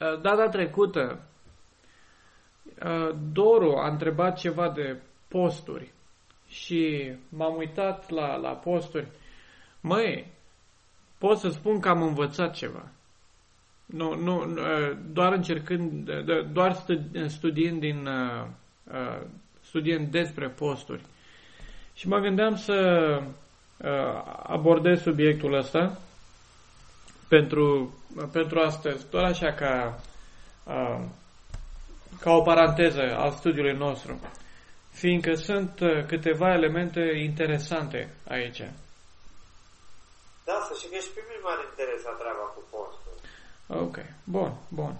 Uh, data trecută, uh, Doru a întrebat ceva de posturi și m-am uitat la, la posturi. Măi, pot să spun că am învățat ceva. Nu, nu, uh, doar încercând, doar studiind din studiind despre posturi. Și mă gândeam să abordez subiectul ăsta pentru, pentru astăzi, doar așa ca, ca o paranteză al studiului nostru, fiindcă sunt câteva elemente interesante aici. Da, să știi că și pe mine m-ar interesa treaba cu postul. Ok, bun, bun.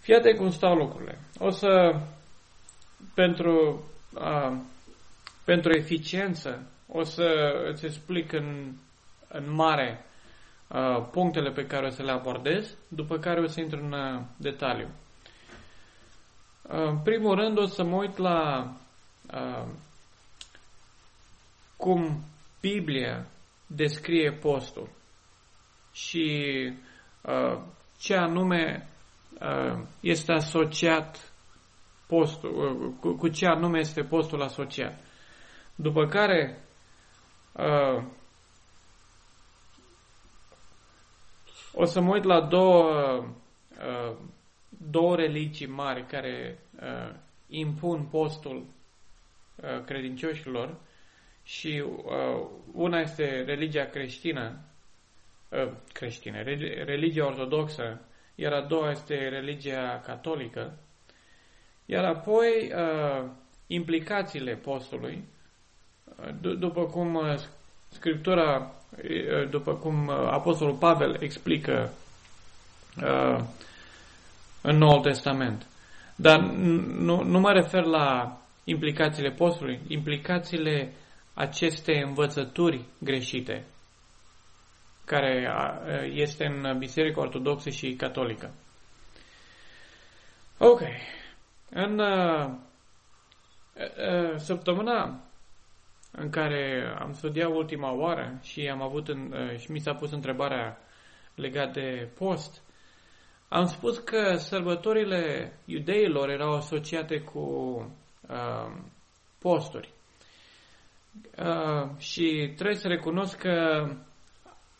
Fii cum stau lucrurile. O să, pentru, a, pentru eficiență, o să îți explic în, în mare Uh, punctele pe care o să le abordez, după care o să intru în uh, detaliu. Uh, în primul rând o să mă uit la cum Biblia descrie postul și ce anume este asociat postul, cu ce anume este postul asociat. După care O să mă uit la două, uh, două religii mari care uh, impun postul uh, credincioșilor și una este religia creștină, creștină, religia ortodoxă, iar a doua este religia catolică, iar apoi implicațiile postului, după cum Scriptura după cum Apostolul Pavel explică în Noul Testament. Dar nu, nu mă refer la implicațiile postului, implicațiile acestei învățături greșite, care este în Biserica Ortodoxă și Catolică. Ok. În uh, uh, săptămâna în care am studiat ultima oară și am avut în, uh, și mi s-a pus întrebarea legat de post, am spus că sărbătorile iudeilor erau asociate cu uh, posturi. Uh, și trebuie să recunosc că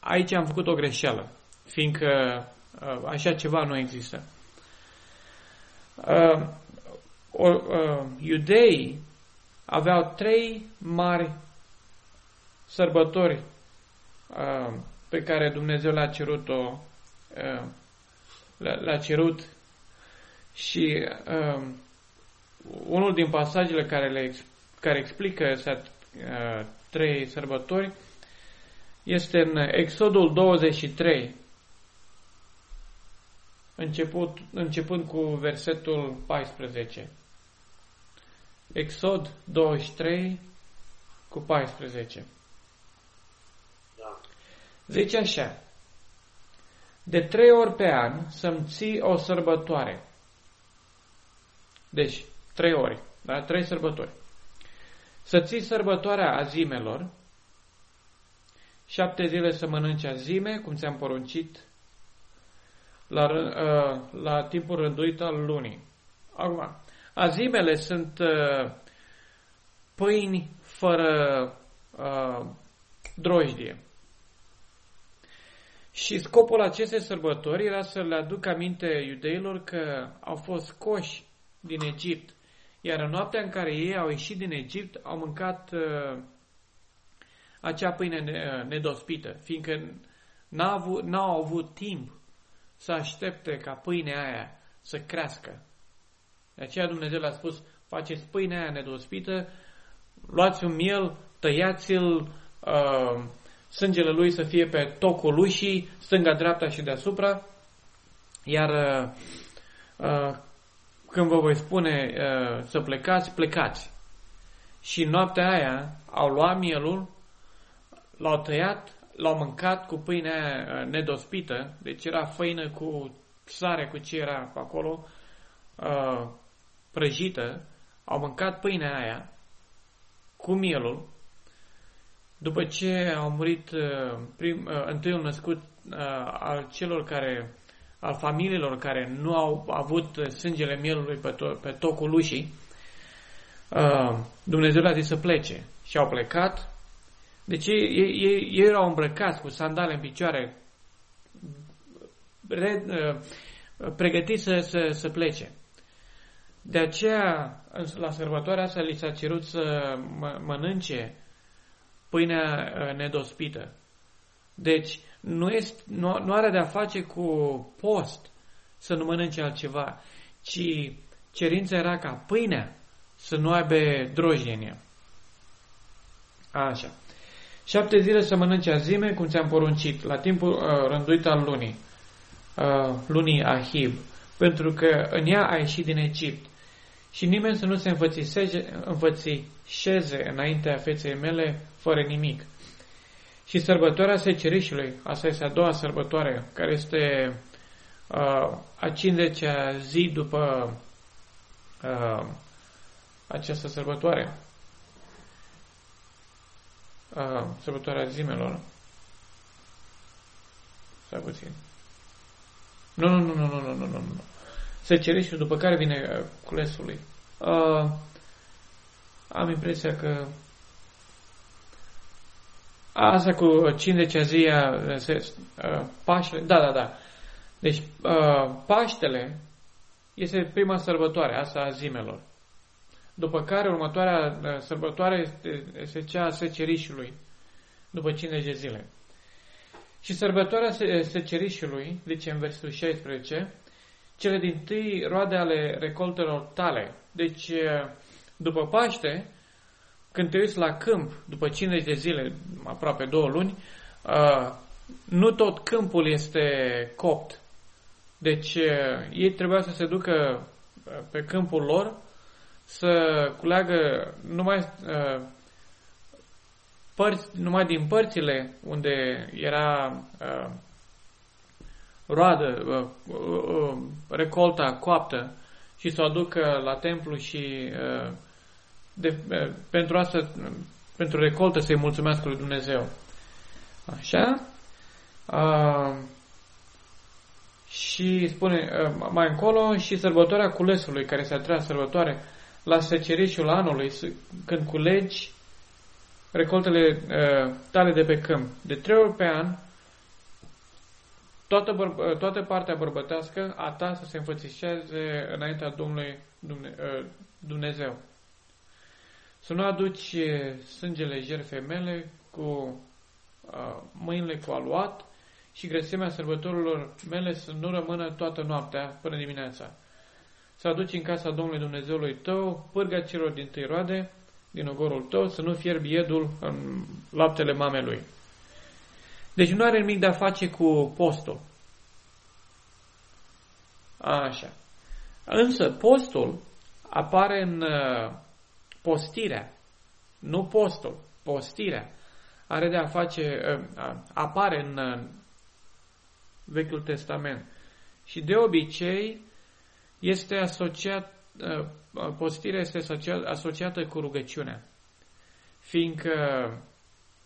aici am făcut o greșeală, fiindcă uh, așa ceva nu există. Uh, uh, iudeii aveau trei mari sărbători uh, pe care Dumnezeu le-a cerut-o, uh, le-a cerut și uh, unul din pasajele care, le, care explică uh, trei sărbători este în Exodul 23, început, începând cu versetul 14. Exod 23 cu 14. Da. Zice așa, de trei ori pe an să-mi ții o sărbătoare. Deci, trei ori, da? Trei sărbători. Să ții sărbătoarea azimelor, șapte zile să mănânci azime, cum ți-am poruncit, la, uh, la timpul rânduit al lunii. Acum, Azimele sunt uh, pâini fără uh, drojdie. Și scopul acestei sărbători era să le aduc aminte iudeilor că au fost coși din Egipt, iar în noaptea în care ei au ieșit din Egipt, au mâncat uh, acea pâine uh, nedospită, fiindcă n-au avut, n-au avut timp să aștepte ca pâinea aia să crească, de aceea Dumnezeu le-a spus, faceți pâinea aia nedospită, luați un miel, tăiați-l, uh, sângele lui să fie pe tocul ușii, stânga, dreapta și deasupra, iar uh, uh, când vă voi spune uh, să plecați, plecați. Și noaptea aia au luat mielul, l-au tăiat, l-au mâncat cu pâinea aia uh, nedospită, deci era făină cu sare, cu ce era acolo, uh, prăjită, au mâncat pâinea aia cu mielul, după ce au murit uh, prim, uh, întâiul născut uh, al celor care al familiilor care nu au avut sângele mielului pe, to- pe tocul ușii, uh, Dumnezeu le-a zis să plece. Și au plecat. Deci ei, ei, ei erau îmbrăcați cu sandale în picioare, re, uh, pregătiți să, să, să plece. De aceea, la sărbătoarea asta, li s-a cerut să mănânce pâinea uh, nedospită. Deci, nu, este, nu, nu are de-a face cu post să nu mănânce altceva, ci cerința era ca pâinea să nu aibă drojdie în ea. Așa. Șapte zile să mănânce azime, cum ți-am poruncit, la timpul uh, rânduit al lunii, uh, lunii Ahib, pentru că în ea a ieșit din Egipt. Și nimeni să nu se înfățișeze înaintea feței mele fără nimic. Și sărbătoarea secerișului, asta este a doua sărbătoare, care este uh, a 50-a zi după uh, această sărbătoare, uh, sărbătoarea zimelor. Stai puțin. Nu, nu, nu, nu, nu, nu, nu, nu, nu. Secerișul, după care vine uh, culesului. Uh, am impresia că Asta cu 50 zi uh, Paștele, da, da, da. Deci uh, Paștele este prima sărbătoare, asta a zimelor. După care următoarea uh, sărbătoare este, este cea a secerișului, după 50 de zile. Și sărbătoarea secerișului, zice în versetul 16, cele din tâi roade ale recoltelor tale. Deci, după Paște, când te uiți la câmp, după 50 de zile, aproape două luni, uh, nu tot câmpul este copt. Deci uh, ei trebuia să se ducă uh, pe câmpul lor să culeagă numai, părți, numai din părțile unde era roadă, recolta coaptă și să o aducă la templu și de, pentru asta, pentru recoltă să-i mulțumească lui Dumnezeu. Așa? A, și spune a, mai încolo și sărbătoarea culesului, care se a treia sărbătoare la secerișul anului, când culegi recoltele a, tale de pe câmp. De trei ori pe an, toată, băr- toată partea bărbătească a ta să se înfățișeze înaintea Domnului Dumnezeu. Să nu aduci sângele jertfei mele cu uh, mâinile cu aluat și grăsimea sărbătorilor mele să nu rămână toată noaptea până dimineața. Să aduci în casa Domnului Dumnezeului tău pârga celor din tâi roade, din ogorul tău, să nu fierbi iedul în laptele mamelui. Deci nu are nimic de a face cu postul. Așa. Însă postul apare în postirea, nu postul, postirea, are de a face, ă, apare în Vechiul Testament. Și de obicei este asociat, ă, postirea este asociat, asociată cu rugăciunea. Fiindcă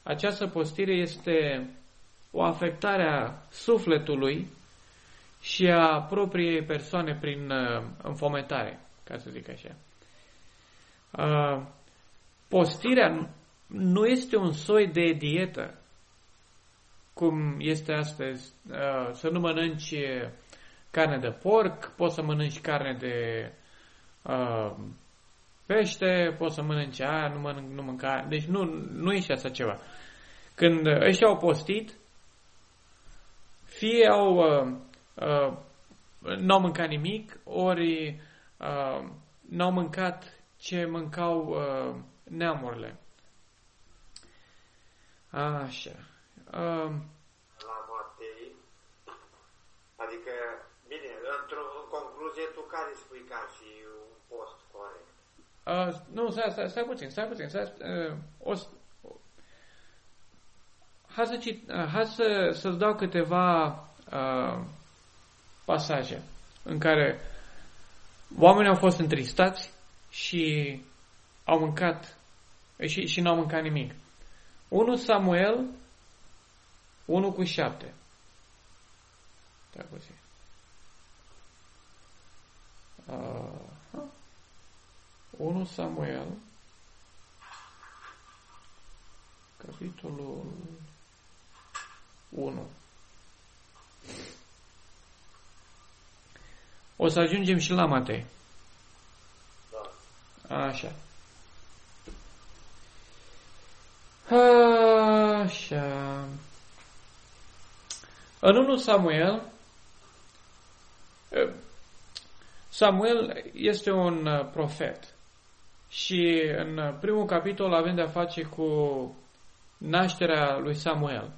această postire este o afectare a sufletului și a propriei persoane prin ă, înfometare, ca să zic așa. Uh, postirea nu este un soi de dietă, cum este astăzi, uh, să nu mănânci carne de porc, poți să mănânci carne de uh, pește, poți să mănânci aia, nu mănânc, nu mânca Deci nu, nu e și asta ceva. Când ăștia au postit, fie au uh, uh, n-au mâncat nimic, ori uh, n-au mâncat ce mâncau uh, neamurile. Așa. Uh, la Matei, adică, bine, într-o în concluzie, tu care spui ca și un post corect? Uh, nu, stai, stai, stai puțin, stai puțin, stai, uh, o, hai să, cit, uh, hai să, să-ți dau câteva uh, pasaje în care oamenii au fost întristați, și au mâncat și, și n-au mâncat nimic. 1 Samuel 1 cu 7. Da, puțin. Uh, 1 Samuel, capitolul 1. O să ajungem și la Matei. Da. Așa. Așa. În 1 Samuel, Samuel este un uh, profet și în primul capitol avem de-a face cu nașterea lui Samuel.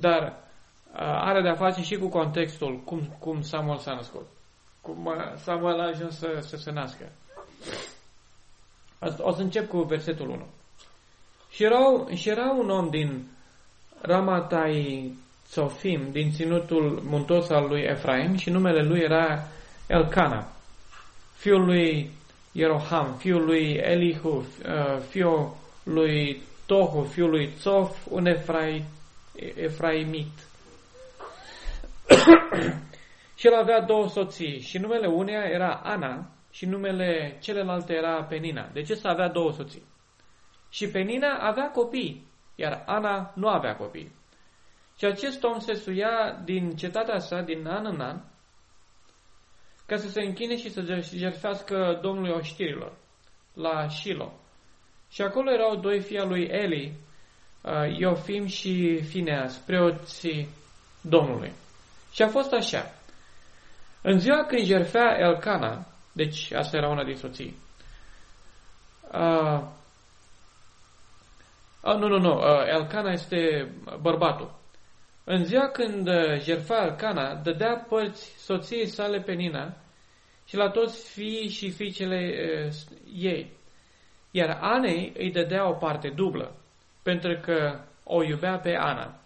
Dar uh, are de-a face și cu contextul cum, cum Samuel s-a născut. Cum uh, Samuel a ajuns să, să se nască. O să încep cu versetul 1. Și era, și era un om din Ramatai Tsofim, din ținutul muntos al lui Efraim și numele lui era Elcana, fiul lui Ieroham, fiul lui Elihu, uh, fiul lui Tohu, fiul lui Tsof, un Efrai, Efraimit. și el avea două soții și numele uneia era Ana și numele celelalte era Penina. De ce să avea două soții? Și Penina avea copii, iar Ana nu avea copii. Și acest om se suia din cetatea sa, din an în an, ca să se închine și să jertfească Domnului oștirilor, la Shilo. Și acolo erau doi fii lui Eli, uh, Iofim și Fineas, preoții Domnului. Și a fost așa. În ziua când jertfea Elcana, deci asta era una din soții, uh, uh, nu, nu, nu, uh, Elcana este bărbatul. În ziua când uh, jerfa Elcana, dădea părți soției sale pe Nina și la toți fiii și fiicele uh, ei. Iar Anei îi dădea o parte dublă, pentru că o iubea pe Ana.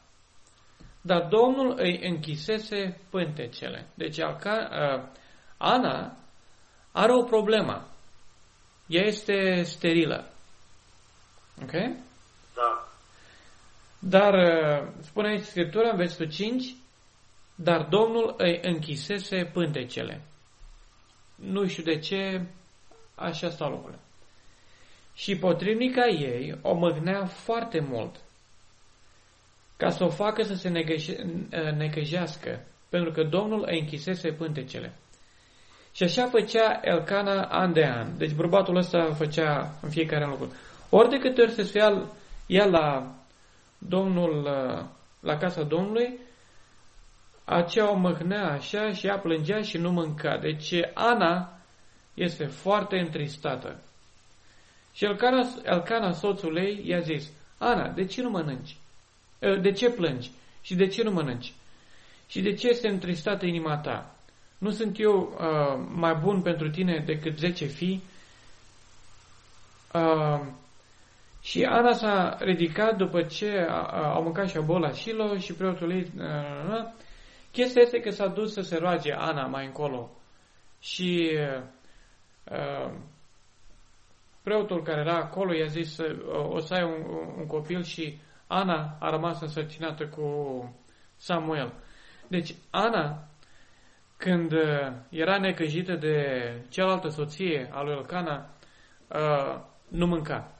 Dar Domnul îi închisese pântecele. Deci Alca, uh, Ana are o problemă. Ea este sterilă. Ok? Da. Dar, uh, spune aici Scriptura, în versetul 5, dar Domnul îi închisese pântecele. Nu știu de ce, așa stau lucrurile. Și potrivnica ei o măgnea foarte mult, ca să o facă să se uh, necăjească, pentru că Domnul îi închisese pântecele. Și așa făcea Elcana an de an. Deci bărbatul ăsta făcea în fiecare an lucru. Ori de câte ori se sfia ea la Domnul uh, la casa Domnului, aceea o măhnea așa și ea plângea și nu mânca. Deci Ana este foarte întristată. Și Elcana, Elcana soțul ei, i-a zis, Ana, de ce nu mănânci? Uh, de ce plângi? Și de ce nu mănânci? Și de ce este întristată inima ta? Nu sunt eu uh, mai bun pentru tine decât zece fii? Uh, și Ana s-a ridicat după ce au mâncat și o la Shilo și preotul ei... Chestia este că s-a dus să se roage Ana mai încolo. Și uh, preotul care era acolo i-a zis o să ai un, un copil și Ana a rămas însărcinată cu Samuel. Deci Ana, când era necăjită de cealaltă soție a lui Elcana, uh, nu mânca.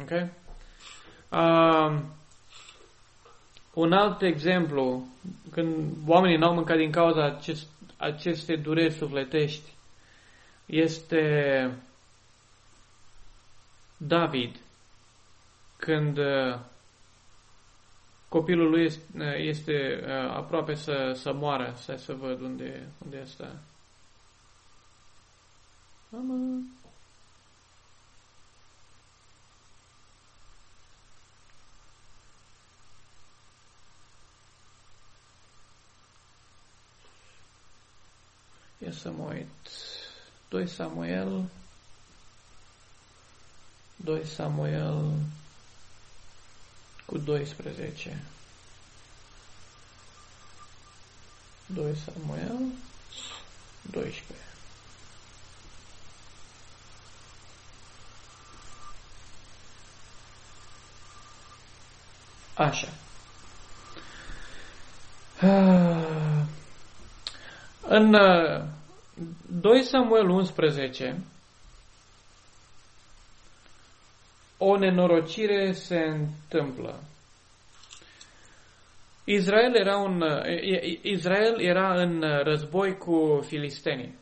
Ok? Uh, un alt exemplu, când oamenii n-au mâncat din cauza acest, aceste dureri sufletești, este David, când uh, copilul lui este, uh, este uh, aproape să, să moară, să, să văd unde, unde este. Mama. Ia să mă uit. 2 Samuel 2 Samuel cu 12 2 Samuel 12 Așa. În uh, 2 Samuel 11 o nenorocire se întâmplă. Israel era, un, Israel era în război cu filistenii.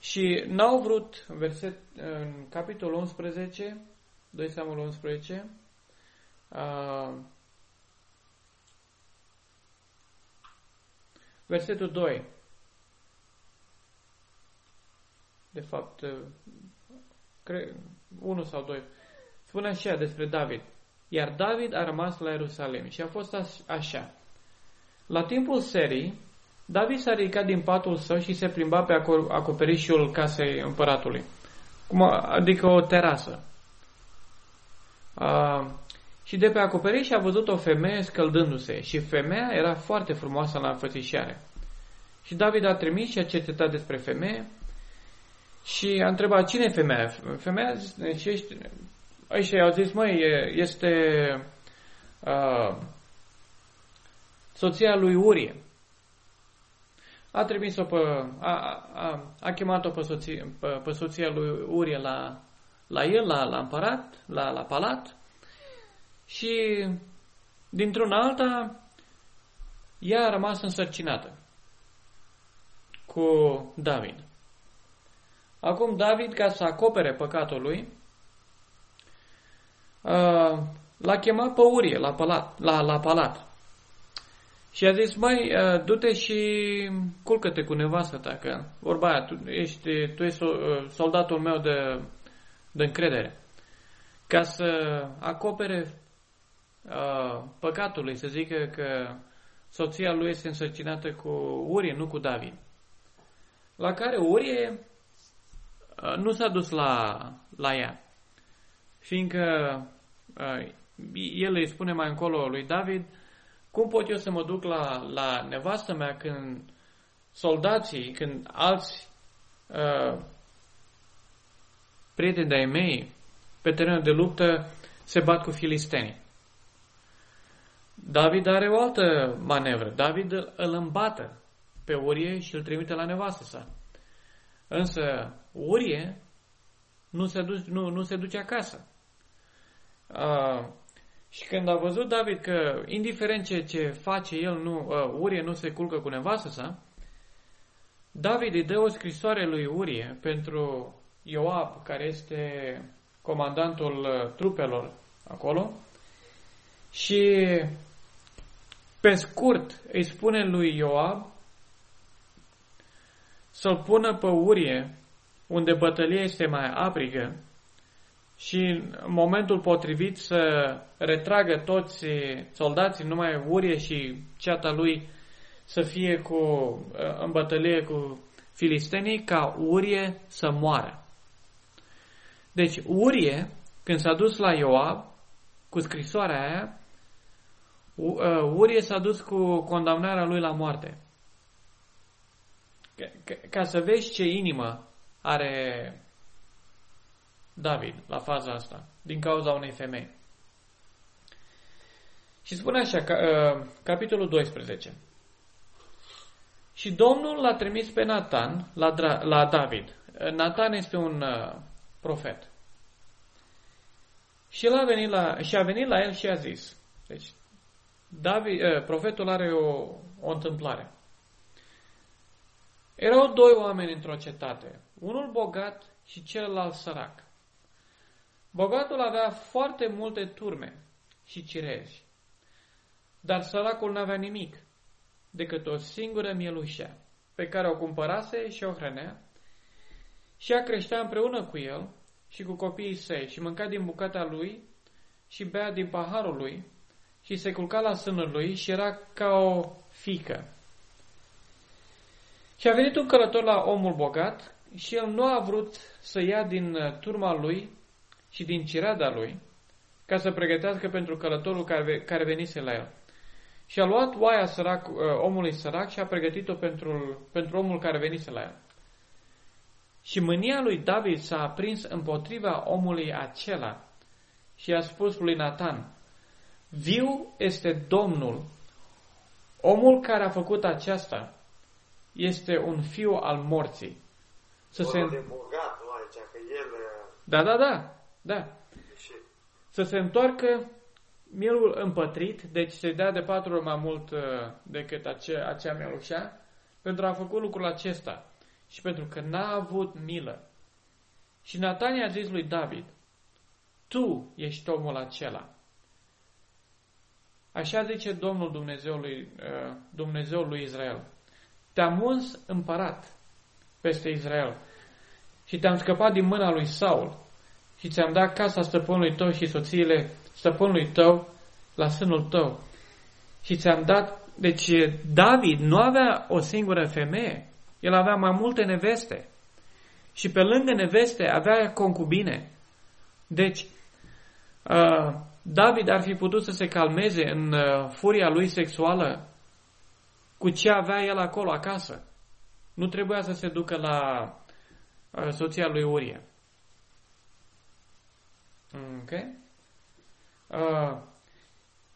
Și n-au vrut, verset, în capitolul 11, 2 Samuel 11, uh, versetul 2. De fapt, cre, 1 sau 2. Spune așa despre David. Iar David a rămas la Ierusalim și a fost așa. La timpul serii, David s-a ridicat din patul său și se plimba pe acoperișul casei împăratului, cum, adică o terasă. A, și de pe acoperiș a văzut o femeie scăldându-se și femeia era foarte frumoasă la înfățișare. Și David a trimis și a cercetat despre femeie și a întrebat cine e femeia. Femeia și ești, ăștia au zis, măi, este uh, soția lui Urie. A trimis-o pe, a, a, a chemat-o pe, soție, pe, pe soția lui Urie la, la el, la, la împărat, la, la palat și dintr-un alta ea a rămas însărcinată cu David. Acum David, ca să acopere păcatul lui, uh, l-a chemat pe Urie la palat, la, la palat. Și a zis, mai uh, du-te și culcă-te cu nevastă ta, că vorba aia, tu ești, tu ești uh, soldatul meu de, de încredere. Ca să acopere uh, păcatul să zică că soția lui este însărcinată cu Urie, nu cu David. La care Urie uh, nu s-a dus la, la ea, fiindcă el îi spune mai încolo lui David, cum pot eu să mă duc la, la nevastă mea când soldații, când alți uh, prieteni de-ai mei pe terenul de luptă se bat cu filistenii. David are o altă manevră. David îl îmbată pe Urie și îl trimite la nevastă sa. Însă Urie nu se, duce, nu, nu se duce acasă. Uh, și când a văzut David că, indiferent ce, ce face el, nu, uh, Urie nu se culcă cu nevastă sa, David îi dă o scrisoare lui Urie pentru Ioab, care este comandantul uh, trupelor acolo, și pe scurt îi spune lui Ioab să-l pună pe Urie unde bătălia este mai aprigă și în momentul potrivit să retragă toți soldații, numai Urie și ceata lui să fie cu, în bătălie cu filistenii, ca Urie să moară. Deci Urie, când s-a dus la Ioab, cu scrisoarea aia, Urie s-a dus cu condamnarea lui la moarte. Ca, ca să vezi ce inimă are David la faza asta, din cauza unei femei. Și spune așa, ca, uh, capitolul 12. Și Domnul l-a trimis pe Nathan la, la David. Nathan este un uh, profet. Și, el a venit la, și a venit la el și a zis. Deci, David, uh, profetul are o, o întâmplare. Erau doi oameni într-o cetate, unul bogat și celălalt sărac. Bogatul avea foarte multe turme și cireși, dar săracul n-avea nimic decât o singură mielușea, pe care o cumpărase și o hrănea, și ea creștea împreună cu el și cu copiii săi și mânca din bucata lui și bea din paharul lui și se culca la sânul lui și era ca o fică. Și a venit un călător la omul bogat și el nu a vrut să ia din turma lui și din cirada lui, ca să pregătească pentru călătorul care, care venise la el. Și a luat oaia sărac, uh, omului sărac și a pregătit-o pentru, pentru omul care venise la el. Și mânia lui David s-a aprins împotriva omului acela și a spus lui Nathan, Viu este Domnul, omul care a făcut aceasta, este un fiu al morții. Să se... de bogat, nu aici, că el... Da, da, da, da. Și... Să se întoarcă mielul împătrit, deci se dea de patru ori mai mult uh, decât acea, acea mielușa, pentru a făcut lucrul acesta și pentru că n-a avut milă. Și Natania a zis lui David, Tu ești omul acela. Așa zice Domnul Dumnezeului, uh, Dumnezeul lui Israel. Te-am uns împărat peste Israel și te-am scăpat din mâna lui Saul și ți-am dat casa stăpânului tău și soțiile stăpânului tău la sânul tău. Și ți-am dat... Deci David nu avea o singură femeie, el avea mai multe neveste. Și pe lângă neveste avea concubine. Deci, uh, David ar fi putut să se calmeze în uh, furia lui sexuală cu ce avea el acolo acasă. Nu trebuia să se ducă la uh, soția lui Urie. Ok? Uh,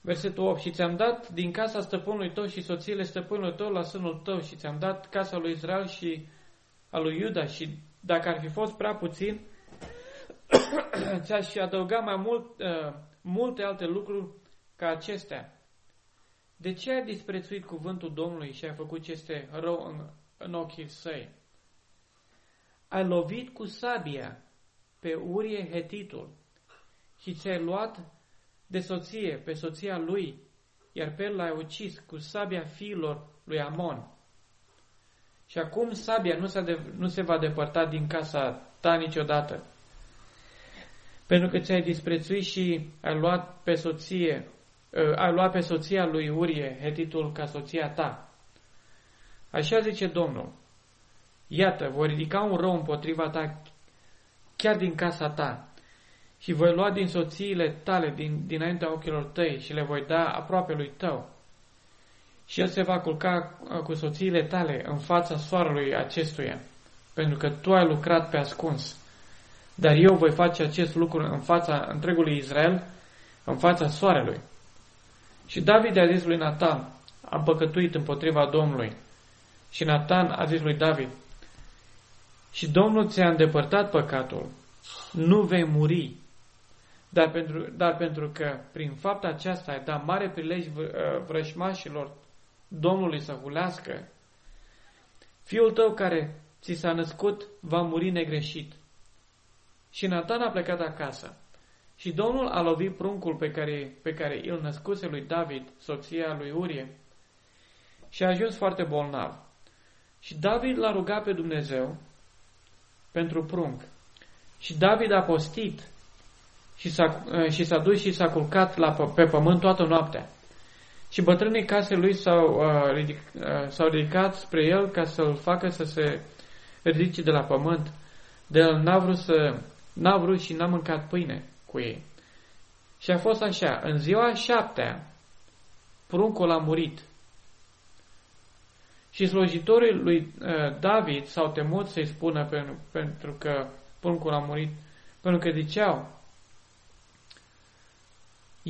versetul 8. Și ți-am dat din casa stăpânului tău și soțiile stăpânului tău la sânul tău și ți-am dat casa lui Israel și a lui Iuda și dacă ar fi fost prea puțin, ți-aș adăuga mai mult, uh, multe alte lucruri ca acestea. De ce ai disprețuit cuvântul Domnului și ai făcut ce este rău în, în ochii săi? Ai lovit cu sabia pe Urie Hetitul și ți-ai luat de soție pe soția lui, iar pe el l-ai ucis cu sabia fiilor lui Amon. Și acum sabia nu se, de, nu se va depărta din casa ta niciodată. Pentru că ți-ai disprețuit și ai luat pe soție, uh, ai luat pe soția lui Urie, hetitul, ca soția ta. Așa zice Domnul. Iată, voi ridica un rău împotriva ta chiar din casa ta și voi lua din soțiile tale din, dinaintea ochilor tăi și le voi da aproape lui tău. Și el se va culca uh, cu soțiile tale în fața soarelui acestuia, pentru că tu ai lucrat pe ascuns. Dar eu voi face acest lucru în fața întregului Israel, în fața soarelui. Și David a zis lui Nathan, am păcătuit împotriva Domnului. Și Nathan a zis lui David, și Domnul ți-a îndepărtat păcatul, nu vei muri, dar pentru, dar pentru că prin fapta aceasta ai dat mare prilej uh, vrășmașilor Domnului să hulească, fiul tău care ți s-a născut va muri negreșit. Și Nathan a plecat acasă. Și Domnul a lovit pruncul pe care, pe care îl născuse lui David, soția lui Urie, și a ajuns foarte bolnav. Și David l-a rugat pe Dumnezeu pentru prunc. Și David a postit și s-a, eh, și s-a dus și s-a culcat la, pe pământ toată noaptea. Și bătrânii casei lui s-au, uh, ridic, uh, s-au ridicat spre el ca să-l facă să se ridice de la pământ. De el n-a vrut, să, n-a vrut și n-a mâncat pâine cu ei. Și a fost așa, în ziua șaptea, pruncul a murit. Și slujitorii lui uh, David s-au temut să-i spună pentru, pentru că pruncul a murit, pentru că ziceau,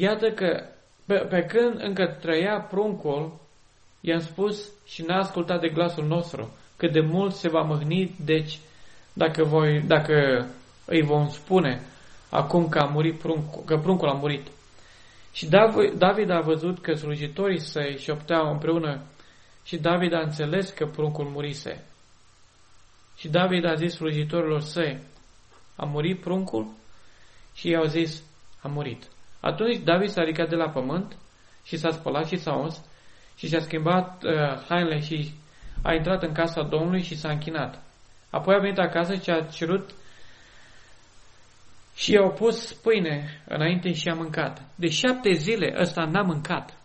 Iată că pe, pe când încă trăia pruncul, i-am spus și n-a ascultat de glasul nostru, cât de mult se va mâhni, deci dacă, voi, dacă îi vom spune acum că, a murit pruncul, că pruncul a murit. Și David a văzut că slujitorii săi șopteau împreună și David a înțeles că pruncul murise. Și David a zis slujitorilor săi, a murit pruncul? Și i-au zis, a murit. Atunci David s-a ridicat de la pământ și s-a spălat și s-a uns și și-a schimbat uh, hainele și a intrat în casa Domnului și s-a închinat. Apoi a venit acasă și a cerut și i-au pus pâine înainte și a mâncat. De șapte zile ăsta n-a mâncat.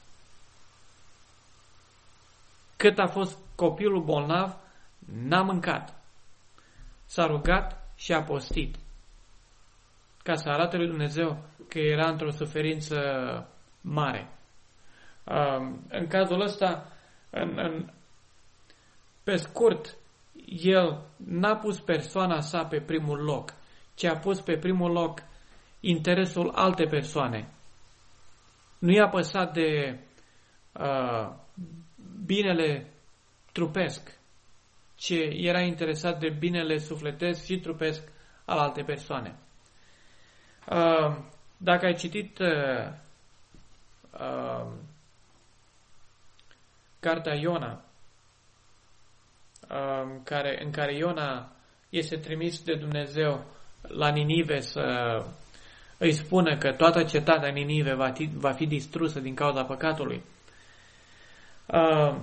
Cât a fost copilul bolnav, n-a mâncat. S-a rugat și a postit. Ca să arate lui Dumnezeu că era într-o suferință mare. În cazul ăsta, în, în, pe scurt, el n-a pus persoana sa pe primul loc, ci a pus pe primul loc interesul alte persoane. Nu i-a păsat de uh, binele trupesc, ce era interesat de binele sufletesc și trupesc al alte persoane. Uh, dacă ai citit uh, uh, cartea Iona, uh, care, în care Iona este trimis de Dumnezeu la Ninive să îi spună că toată cetatea Ninive va fi, va fi distrusă din cauza păcatului. Uh,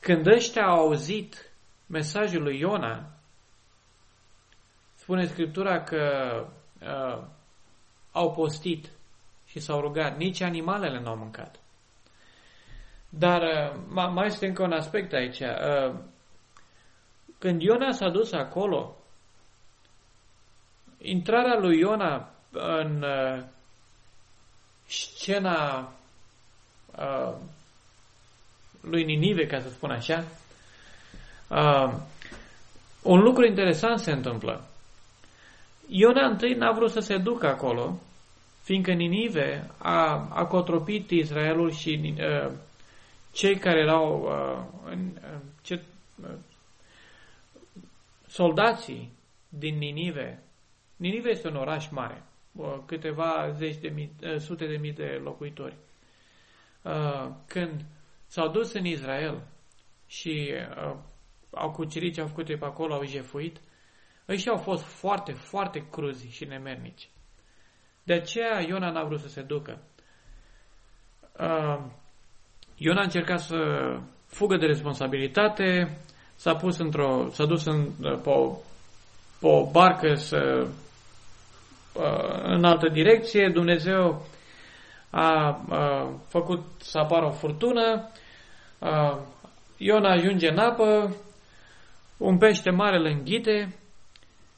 când ăștia au auzit mesajul lui Iona, spune Scriptura că uh, au postit și s-au rugat. Nici animalele nu au mâncat. Dar uh, mai este încă un aspect aici. Uh, când Iona s-a dus acolo, intrarea lui Iona în uh, scena uh, lui Ninive, ca să spun așa, uh, un lucru interesant se întâmplă. Iona întâi n-a vrut să se ducă acolo, fiindcă Ninive a, a cotropit Israelul și uh, cei care erau uh, în, uh, ce, uh, soldații din Ninive. Ninive este un oraș mare, uh, câteva zeci de mii, uh, sute de mii de locuitori. Uh, când s-au dus în Israel și uh, au cucerit ce au făcut pe acolo, au jefuit, ăștia au fost foarte, foarte cruzi și nemernici. De aceea Iona n-a vrut să se ducă. Uh, Iona a încercat să fugă de responsabilitate, s-a pus într-o, s-a dus în, pe, o, pe o barcă să, uh, în altă direcție, Dumnezeu a, a făcut să apară o furtună, a, Iona ajunge în apă, un pește mare îl înghite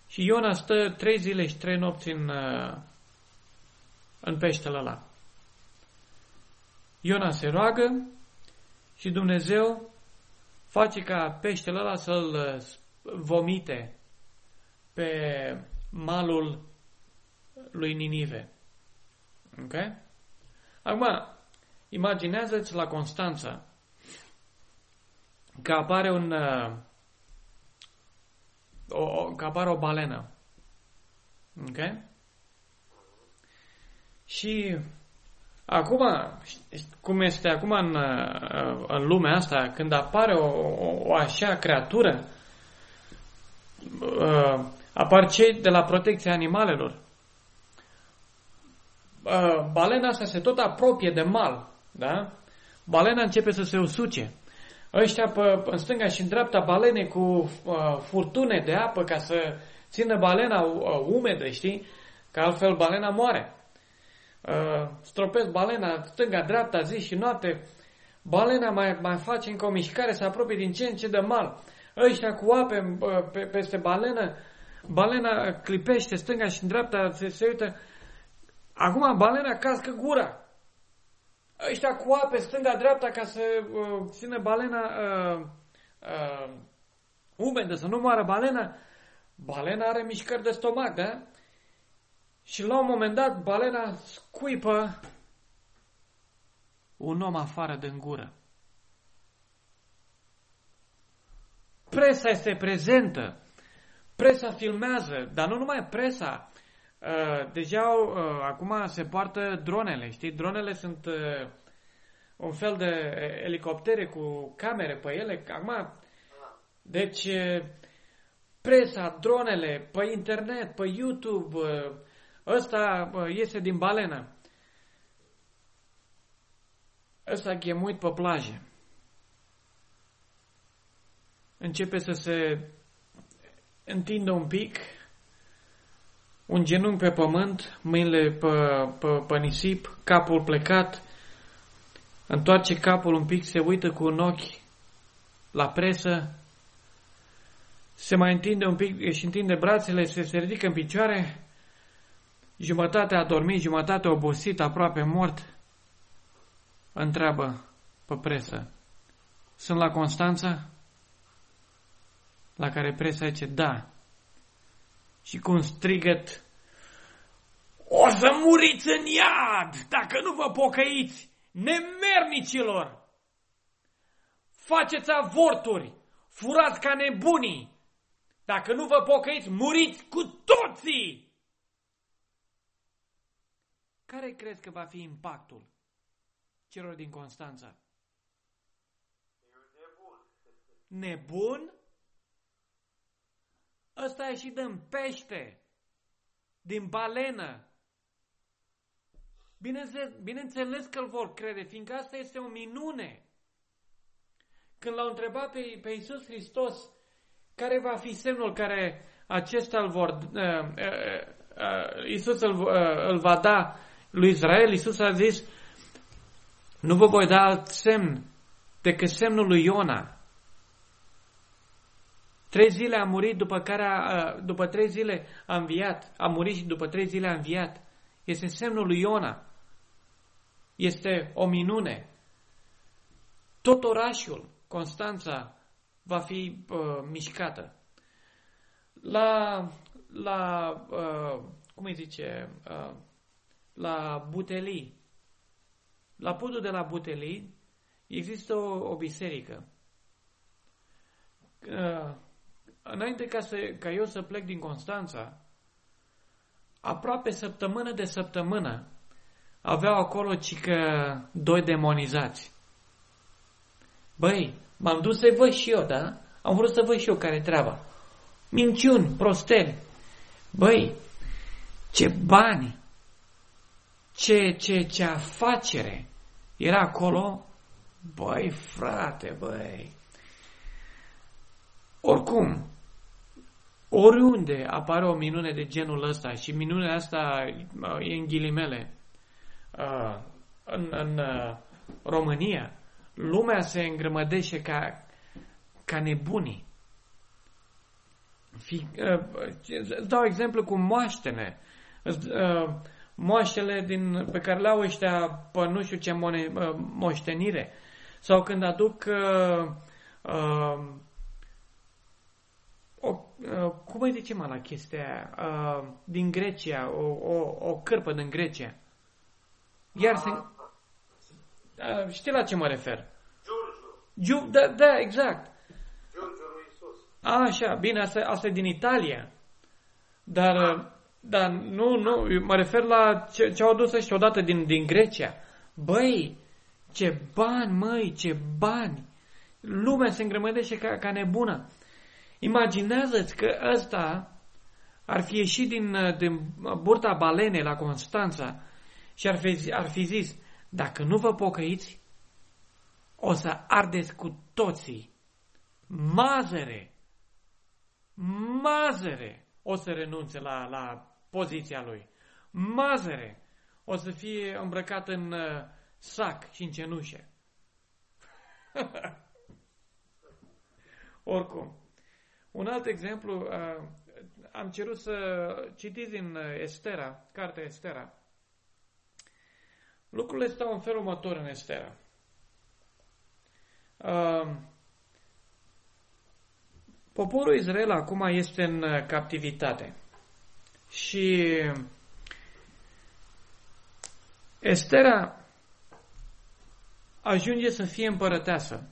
și Iona stă trei zile și trei nopți în, în peștele ăla. Iona se roagă și Dumnezeu face ca peștele ăla să-l vomite pe malul lui Ninive. Ok? Acum, imaginează-ți la Constanța că apare un o, că apare o balenă. Ok? Și acum, cum este acum în, în lumea asta, când apare o, o, o așa creatură, uh, apar cei de la protecția animalelor. Uh, balena asta se tot apropie de mal, da? Balena începe să se usuce. Ăștia pe, în stânga și în dreapta balene cu uh, furtune de apă ca să țină balena uh, umedă, știi? Că altfel balena moare. Uh, stropesc balena stânga, dreapta, zi și noapte. Balena mai, mai face încă o mișcare, se apropie din ce în ce de mal. Ăștia cu ape uh, pe, peste balenă, balena clipește stânga și în dreapta, se, se uită. Acum balena cască gura ăștia cu ape stânga-dreapta ca să uh, țină balena uh, uh, umedă, să nu moară balena, balena are mișcări de stomac, da? Și la un moment dat balena scuipă un om afară din gură. Presa este prezentă, presa filmează, dar nu numai presa, Uh, deja uh, acum se poartă dronele, știi? Dronele sunt uh, un fel de elicoptere cu camere pe ele. Acum, deci, uh, presa, dronele, pe internet, pe YouTube, uh, ăsta uh, iese din balenă. Ăsta ghemuit pe plajă. Începe să se întindă un pic un genunchi pe pământ, mâinile pe, pe, pe nisip, capul plecat, întoarce capul un pic, se uită cu un ochi la presă, se mai întinde un pic, își întinde brațele, se, se ridică în picioare, jumătate a dormit, jumătate a obosit, aproape mort, întreabă pe presă, sunt la Constanța? La care presa zice, da, și cu un strigăt, O să muriți în iad dacă nu vă pocăiți, nemernicilor! Faceți avorturi, Furați ca nebunii! Dacă nu vă pocăiți, muriți cu toții! Care crezi că va fi impactul celor din Constanța? nebun. Nebun? Ăsta a ieșit din pește, din balenă. Bineînțeles, bineînțeles că îl vor crede, fiindcă asta este o minune. Când l-au întrebat pe, pe Iisus Hristos care va fi semnul care acesta îl vor, uh, uh, uh, Iisus îl, uh, îl va da lui Israel, Iisus a zis, nu vă voi da alt semn decât semnul lui Iona. Trei zile a murit, după care a, după trei zile a înviat. A murit și după trei zile a înviat. Este semnul lui Iona. Este o minune. Tot orașul, Constanța, va fi uh, mișcată. La, la uh, cum îi zice, uh, la Butelii, la podul de la Butelii, există o, o biserică. Uh, înainte ca, să, ca eu să plec din Constanța, aproape săptămână de săptămână, aveau acolo cică doi demonizați. Băi, m-am dus să văd și eu, da? Am vrut să văd și eu care treaba. Minciuni, prosteli. Băi, ce bani, ce, ce, ce afacere era acolo. Băi, frate, băi. Oricum, Oriunde apare o minune de genul ăsta și minunea asta e în ghilimele uh, în, în uh, România, lumea se îngrămădește ca, ca nebunii. Fi, uh, îți dau exemplu cu moaștene. Moaștele din, pe care le au ăștia pe nu știu ce mone, moștenire. Sau când aduc uh, uh, o, uh, cum îi zice mă la chestia uh, din Grecia, o, o, o cârpă din Grecia. Iar se... Uh, știi la ce mă refer? Giurgiu. Giu, da, da, exact. Giurgiu lui Isus. A, așa, bine, asta, asta e din Italia. Dar, uh, dar nu, nu, mă refer la ce, ce au adus ăștia odată din, din Grecia. Băi, ce bani, măi, ce bani! Lumea se îngrămădește ca, ca nebună. Imaginează-ți că ăsta ar fi ieșit din, din burta balenei la Constanța și ar fi, ar fi zis, dacă nu vă pocăiți, o să ardeți cu toții. Mazăre! Mazăre! O să renunțe la, la poziția lui. Mazăre! O să fie îmbrăcat în uh, sac și în cenușe. Oricum. Un alt exemplu, uh, am cerut să citiți din Estera, cartea Estera. Lucrurile stau în felul următor în Estera. Uh, poporul Israel acum este în captivitate și Estera ajunge să fie împărăteasă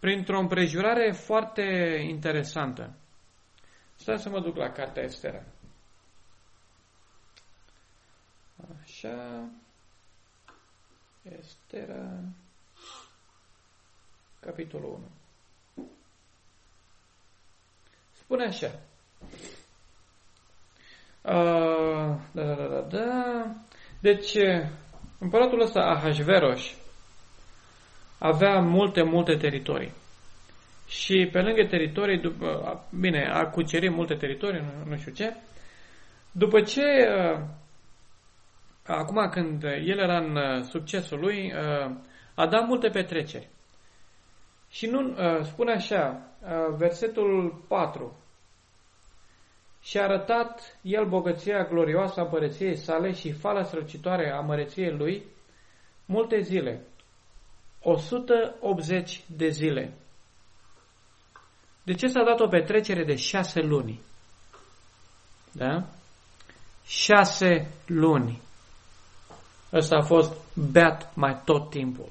printr-o împrejurare foarte interesantă. Stai să mă duc la cartea Estera. Așa. Estera. Capitolul 1. Spune așa. Uh, da, da, da, da, da. Deci, împăratul ăsta, Ahasveros, avea multe, multe teritorii. Și pe lângă teritorii, după, bine, a cucerit multe teritorii, nu, nu știu ce, după ce, acum când el era în succesul lui, a dat multe petreceri. Și nu, spune așa, versetul 4, și a arătat el bogăția glorioasă a împărăției sale și fala străcitoare a măreției lui multe zile. 180 de zile. De ce s-a dat o petrecere de șase luni? Da? Șase luni. Ăsta a fost beat mai tot timpul.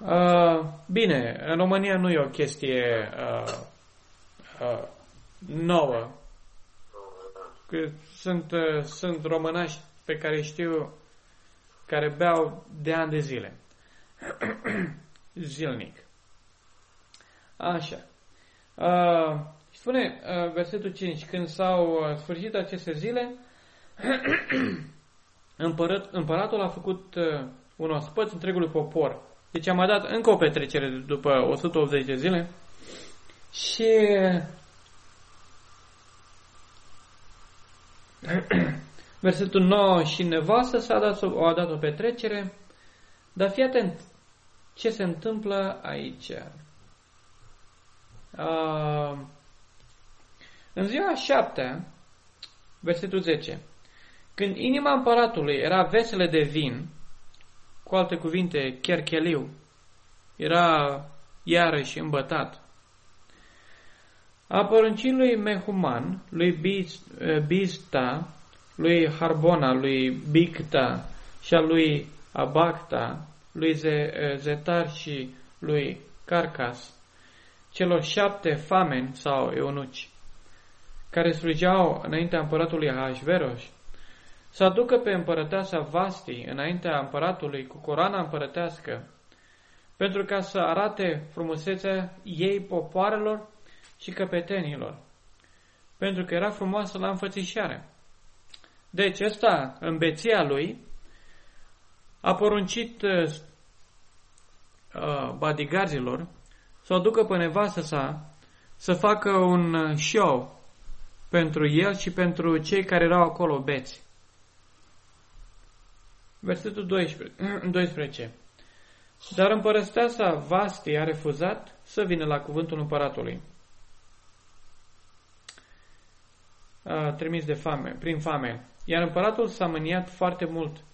Uh, bine, în România nu e o chestie uh, uh, nouă. Că sunt, uh, sunt românași pe care știu care beau de ani de zile. Zilnic. Așa. Uh, spune uh, versetul 5, când s-au uh, sfârșit aceste zile, împărat, împăratul a făcut uh, un ospăț întregului popor. Deci a mai dat încă o petrecere după 180 de zile și versetul 9 și nevastă s-a dat, o, a dat o petrecere, dar fii atent ce se întâmplă aici. Uh, în ziua șaptea, versetul 10, când inima împăratului era veselă de vin, cu alte cuvinte, chercheliu, era iarăși îmbătat, a poruncit lui Mehuman, lui Bizta, lui Harbona, lui Bicta și a lui Abacta, lui Zetar și lui Carcas, celor șapte fameni sau eunuci, care slujeau înaintea împăratului Ahasveros, să aducă pe împărăteasa Vasti înaintea împăratului cu coroana împărătească, pentru ca să arate frumusețea ei popoarelor și căpetenilor, pentru că era frumoasă la înfățișare. Deci ăsta, în beția lui, a poruncit uh, badigarzilor să o ducă pe nevastă sa să facă un show pentru el și pentru cei care erau acolo beți. Versetul 12. 12. Dar împărăsteasa Vasti a refuzat să vină la cuvântul împăratului. A, trimis de fame, prin fame. Iar împăratul s-a mâniat foarte mult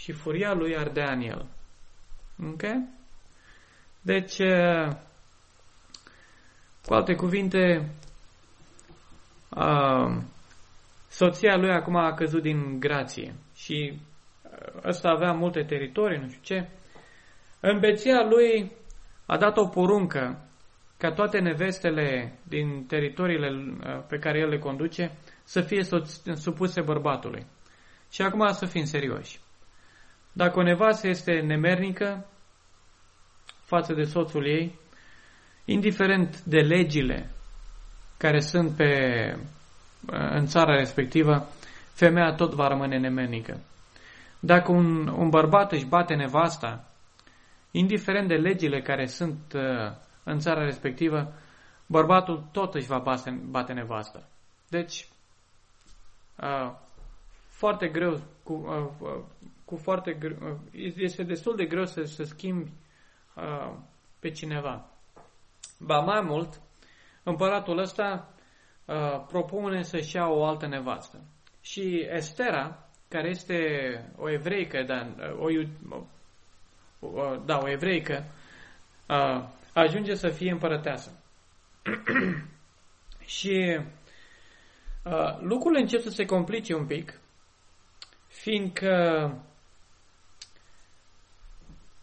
și furia lui ardea în el. Ok? Deci, cu alte cuvinte, soția lui acum a căzut din grație și ăsta avea multe teritorii, nu știu ce. În beția lui a dat o poruncă ca toate nevestele din teritoriile pe care el le conduce să fie supuse bărbatului. Și acum să fim serioși. Dacă o nevastă este nemernică față de soțul ei, indiferent de legile care sunt pe, în țara respectivă, femeia tot va rămâne nemernică. Dacă un, un bărbat își bate nevasta, indiferent de legile care sunt uh, în țara respectivă, bărbatul tot își va bate, bate nevasta. Deci, uh, foarte greu, cu, uh, uh, cu foarte greu, uh, este destul de greu să, să schimbi uh, pe cineva. Ba mai mult, împăratul ăsta uh, propune să-și ia o altă nevastă. Și Estera, care este o evreică, dar o, o, da, o evreică, uh, ajunge să fie împărăteasă. și uh, lucrurile încep să se complice un pic, fiindcă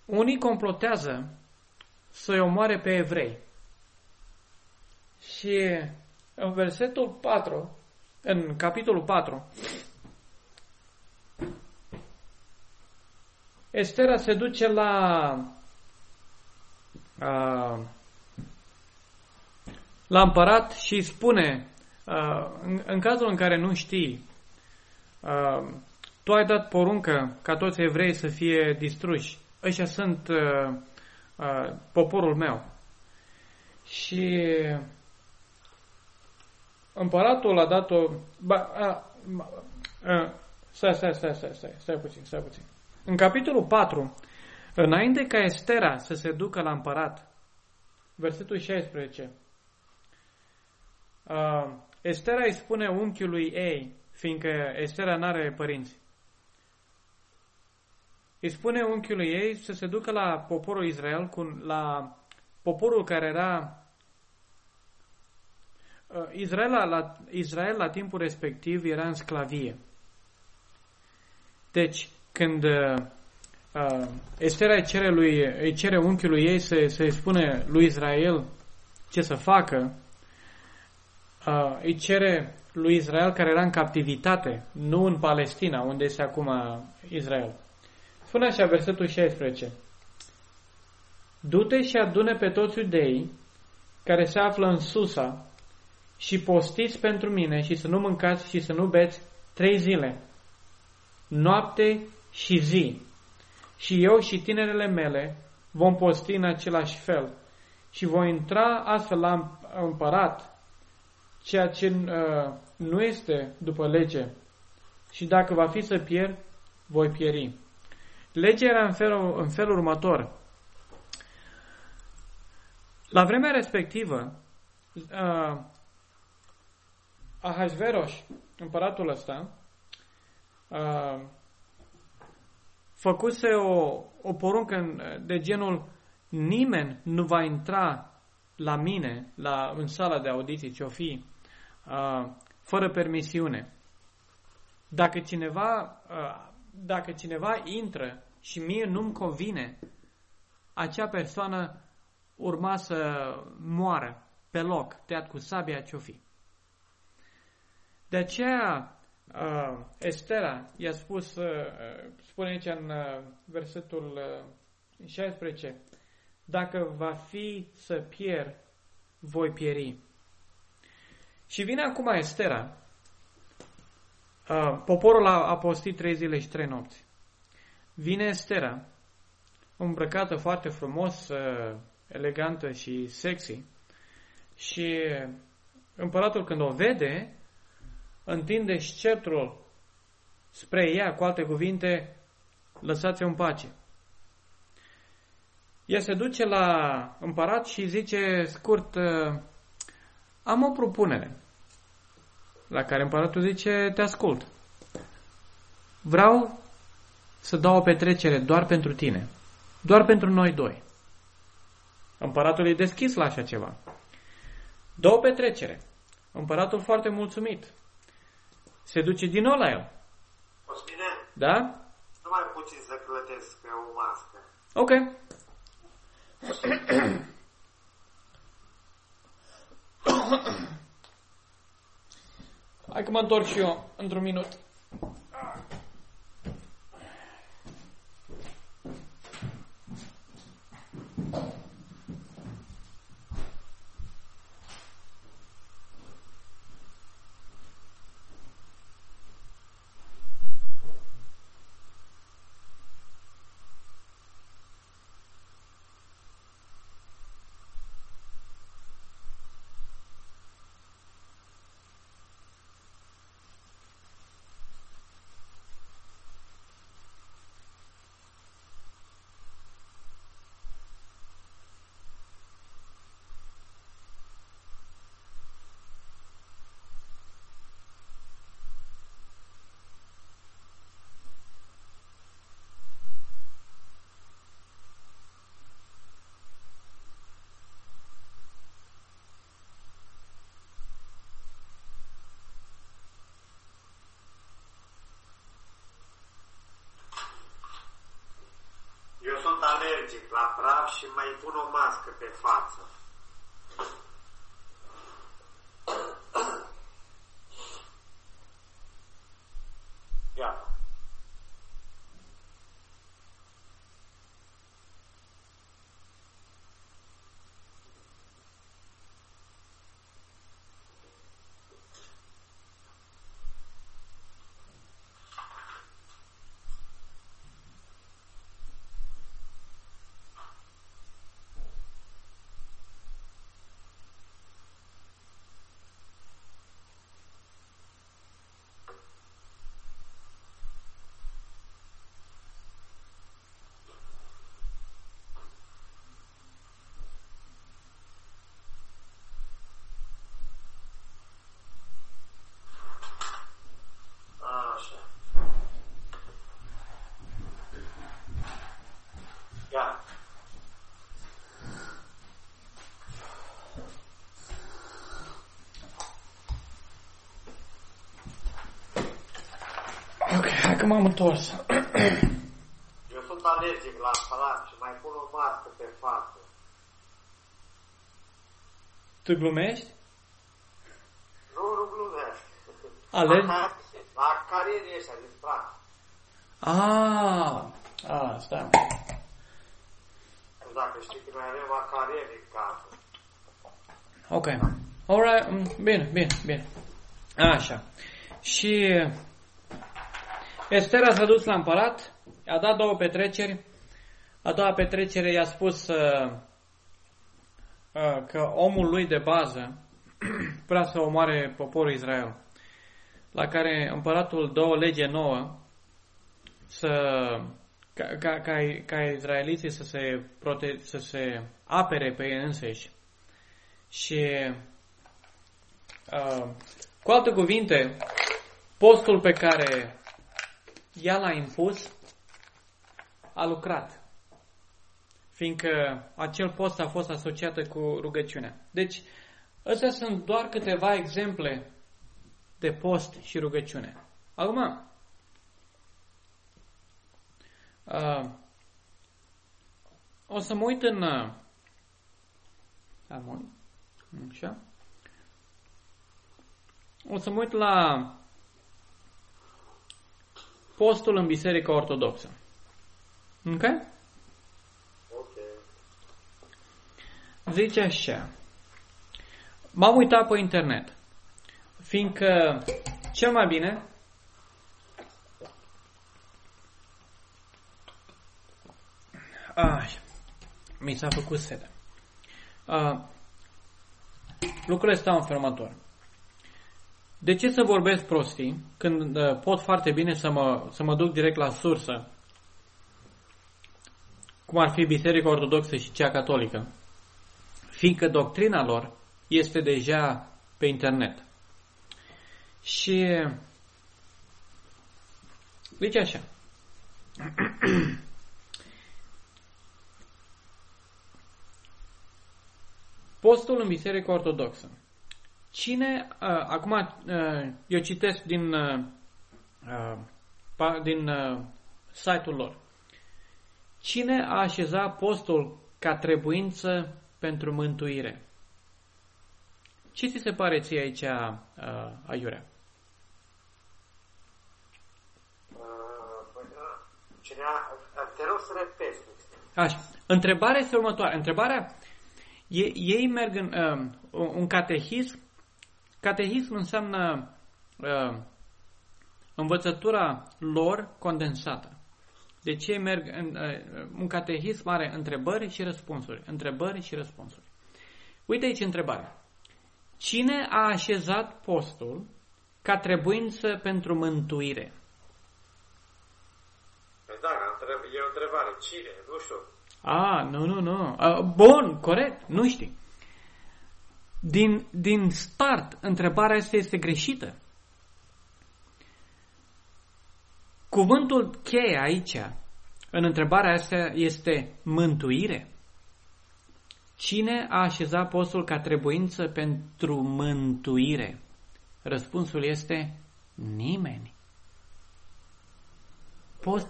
unii complotează să-i omoare pe evrei. Și în versetul 4, în capitolul 4, Estera se duce la uh, la împărat și spune uh, în, în cazul în care nu știi uh, tu ai dat poruncă ca toți evrei să fie distruși. Ăștia sunt uh, uh, poporul meu. Și împăratul a dat-o... Ba, a, a, stai, stai, stai, stai, stai, stai puțin, stai puțin. În capitolul 4, înainte ca Estera să se ducă la împărat, versetul 16, uh, Estera îi spune unchiului ei, fiindcă Estera n-are părinți, îi spune unchiului ei să se ducă la poporul Israel, cu, la poporul care era uh, Israel la, Israel la timpul respectiv era în sclavie. Deci, când uh, uh, Estera îi cere, lui, îi cere unchiului ei să, să-i spune lui Israel ce să facă, uh, îi cere lui Israel care era în captivitate, nu în Palestina, unde este acum Israel. Spune așa versetul 16. Du-te și adune pe toți iudeii care se află în Susa și postiți pentru mine și să nu mâncați și să nu beți trei zile, noapte și zi. Și eu și tinerele mele vom posti în același fel și voi intra astfel la împărat, ceea ce uh, nu este după lege. Și dacă va fi să pierd, voi pieri. Legea era în felul, în felul următor. La vremea respectivă, uh, Ahasveros, împăratul ăsta, uh, făcuse o, o poruncă de genul nimeni nu va intra la mine, la, în sala de audiții ce-o fi, uh, fără permisiune. Dacă cineva, uh, dacă cineva intră și mie nu-mi convine, acea persoană urma să moară pe loc, tăiat cu sabia ce-o fi. De aceea, uh, Estera i-a spus, uh, spune aici în uh, versetul uh, 16, dacă va fi să pierd, voi pieri. Și vine acum Estera. Uh, poporul a, a postit trei zile și trei nopți. Vine Estera, îmbrăcată foarte frumos, uh, elegantă și sexy. Și împăratul când o vede, întinde sceptrul spre ea, cu alte cuvinte, lăsați-o în pace. Ea se duce la împărat și zice scurt, am o propunere. La care împăratul zice, te ascult. Vreau să dau o petrecere doar pentru tine. Doar pentru noi doi. Împăratul e deschis la așa ceva. Dă o petrecere. Împăratul foarte mulțumit. Se duce din nou la el. Osmine, Da? nu mai puțin să clătesc o mască. Ok. Hai că mă întorc și eu într-un minut. Eu sunt alergic la praf și mai pun o mască pe față. Iată. Așa. Iată. Ok, hai că m-am întors. Eu sunt alergic la aparat și mai pun o mască pe față. Tu glumești? Nu, nu glumesc. Alergi? La, la carierii ăștia din praf. Ah, ah, stai. Dacă știi că noi avem acarieri în casă. Ok. Alright, mm, bine, bine, bine. Așa. Și Estera s-a dus la împărat, a dat două petreceri. A doua petrecere i-a spus uh, uh, că omul lui de bază vrea să omoare poporul Israel. La care împăratul dă o lege nouă să, ca, ca, ca, ca izraeliții să se, prote, să se apere pe ei înseși. Și uh, cu alte cuvinte, postul pe care ea l-a impus a lucrat. Fiindcă acel post a fost asociată cu rugăciunea. Deci, astea sunt doar câteva exemple de post și rugăciune. Acum, uh, o să mă uit în uh, Amon, așa. O să mă uit la postul în Biserica Ortodoxă. Ok? Ok. Zice așa. M-am uitat pe internet, fiindcă cel mai bine Ai, mi s-a făcut sede. Uh, lucrurile stau în fel următor. De ce să vorbesc prostii când uh, pot foarte bine să mă, să mă duc direct la sursă, cum ar fi Biserica Ortodoxă și cea Catolică, fiindcă doctrina lor este deja pe internet. Și zice așa. Postul în Biserica Ortodoxă. Cine, uh, acum uh, eu citesc din, uh, uh, din uh, site-ul lor. Cine a așezat postul ca trebuință pentru mântuire? Ce ți se pare ție aici, uh, Aiurea? Uh, păi, uh, Cine a, uh, te rog să repezi. Așa. Întrebarea este următoare. Întrebarea, e, ei merg în uh, un catehism. Catehism înseamnă uh, învățătura lor condensată. Deci ei merg în uh, un catehism are întrebări și răspunsuri. Întrebări și răspunsuri. Uite aici întrebarea. Cine a așezat postul ca trebuință pentru mântuire? Păi da, întreb, e o întrebare. Cine? Nu știu. A, nu, nu, nu. A, bun, corect, nu știi. Din, din start, întrebarea asta este greșită. Cuvântul cheie aici, în întrebarea asta, este mântuire. Cine a așezat postul ca trebuință pentru mântuire? Răspunsul este nimeni. Post,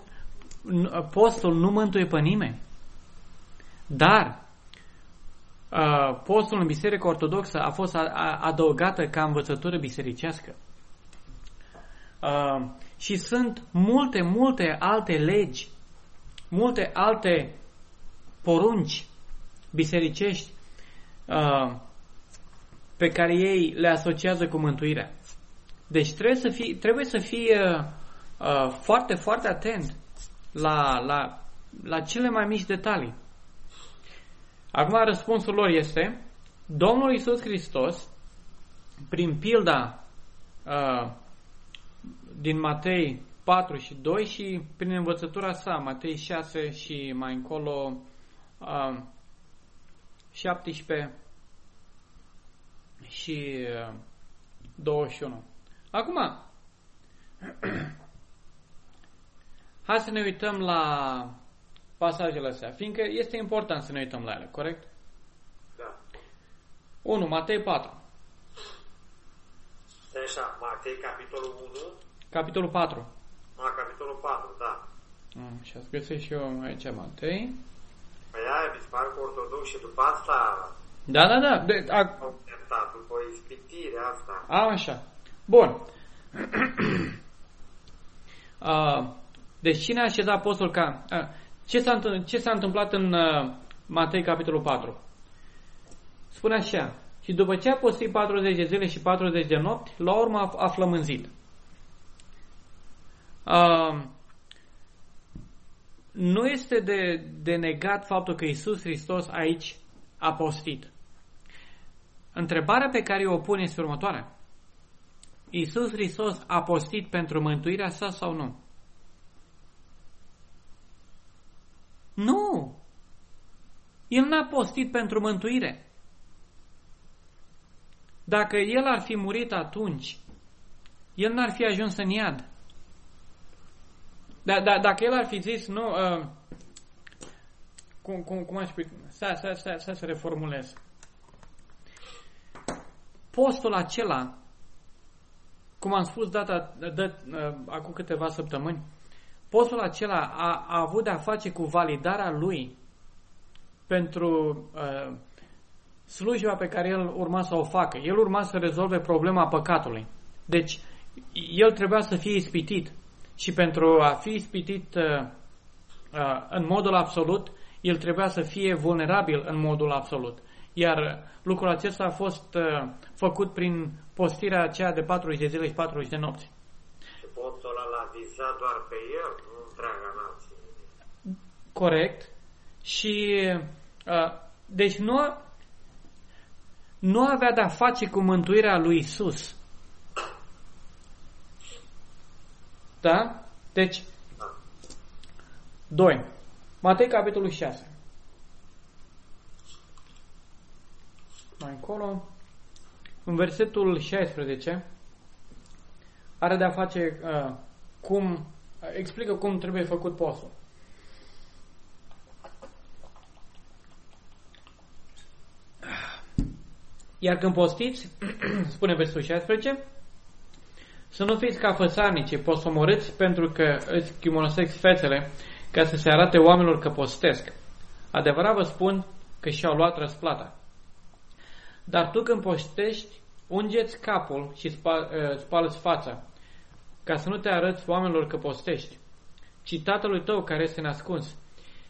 postul nu mântuie pe nimeni. Dar uh, postul în Biserica Ortodoxă a fost adăugată ca învățătură bisericească. Uh, și sunt multe, multe alte legi, multe alte porunci bisericești uh, pe care ei le asociază cu mântuirea. Deci trebuie să fii, trebuie să fii uh, uh, foarte, foarte atent la, la, la cele mai mici detalii. Acum răspunsul lor este Domnul Isus Hristos, prin pilda uh, din Matei 4 și 2 și prin învățătura sa, Matei 6 și mai încolo uh, 17 și uh, 21. Acum, hai să ne uităm la pasajele astea, fiindcă este important să ne uităm la ele, corect? Da. 1. Matei 4. Așa, Matei, capitolul 1. Capitolul 4. A, capitolul 4, da. Mm, Și ați găsit și eu aici Matei. Păi aia, mi se pare că ortodox și după asta Da, da, da. De, a, au dreptat, după ispitire asta. a, așa. Bun. a, deci cine a așezat apostol ca... A, ce, s-a, întâ- ce s-a întâmplat în uh, Matei capitolul 4? Spune așa. Și după ce a postit 40 de zile și 40 de nopți, la urmă a, a flămânzit. Uh, nu este de, de negat faptul că Isus Hristos aici a postit. Întrebarea pe care o pun este următoarea. Isus Hristos a postit pentru mântuirea sa sau nu? Nu! El n-a postit pentru mântuire. Dacă el ar fi murit atunci, el n-ar fi ajuns în iad. Da, da, dacă el ar fi zis, nu, uh, cum, cum, cum aș spune, stai, stai, stai, stai să reformulez. Postul acela, cum am spus data, dă, uh, acum câteva săptămâni, postul acela a, a avut de-a face cu validarea lui pentru uh, slujba pe care el urma să o facă. El urma să rezolve problema păcatului. Deci, el trebuia să fie ispitit. Și pentru a fi ispitit uh, uh, în modul absolut, el trebuia să fie vulnerabil în modul absolut. Iar lucrul acesta a fost uh, făcut prin postirea aceea de 40 de zile și 40 de nopți. Și postul ăla l-a vizat doar pe el, nu întreaga nație. Corect. Și uh, deci nu, nu avea de-a face cu mântuirea lui Isus. Da? Deci, 2. Matei, capitolul 6. Mai încolo, în versetul 16, are de-a face uh, cum, explică cum trebuie făcut postul. Iar când postiți, spune versetul 16, să nu fiți ca fățarnicii, posomorâți pentru că îți chimonosesc fețele, ca să se arate oamenilor că postesc. Adevărat vă spun că și-au luat răsplata. Dar tu când postești, ungeți capul și spală-ți fața, ca să nu te arăți oamenilor că postești, ci tatălui tău care este nascuns.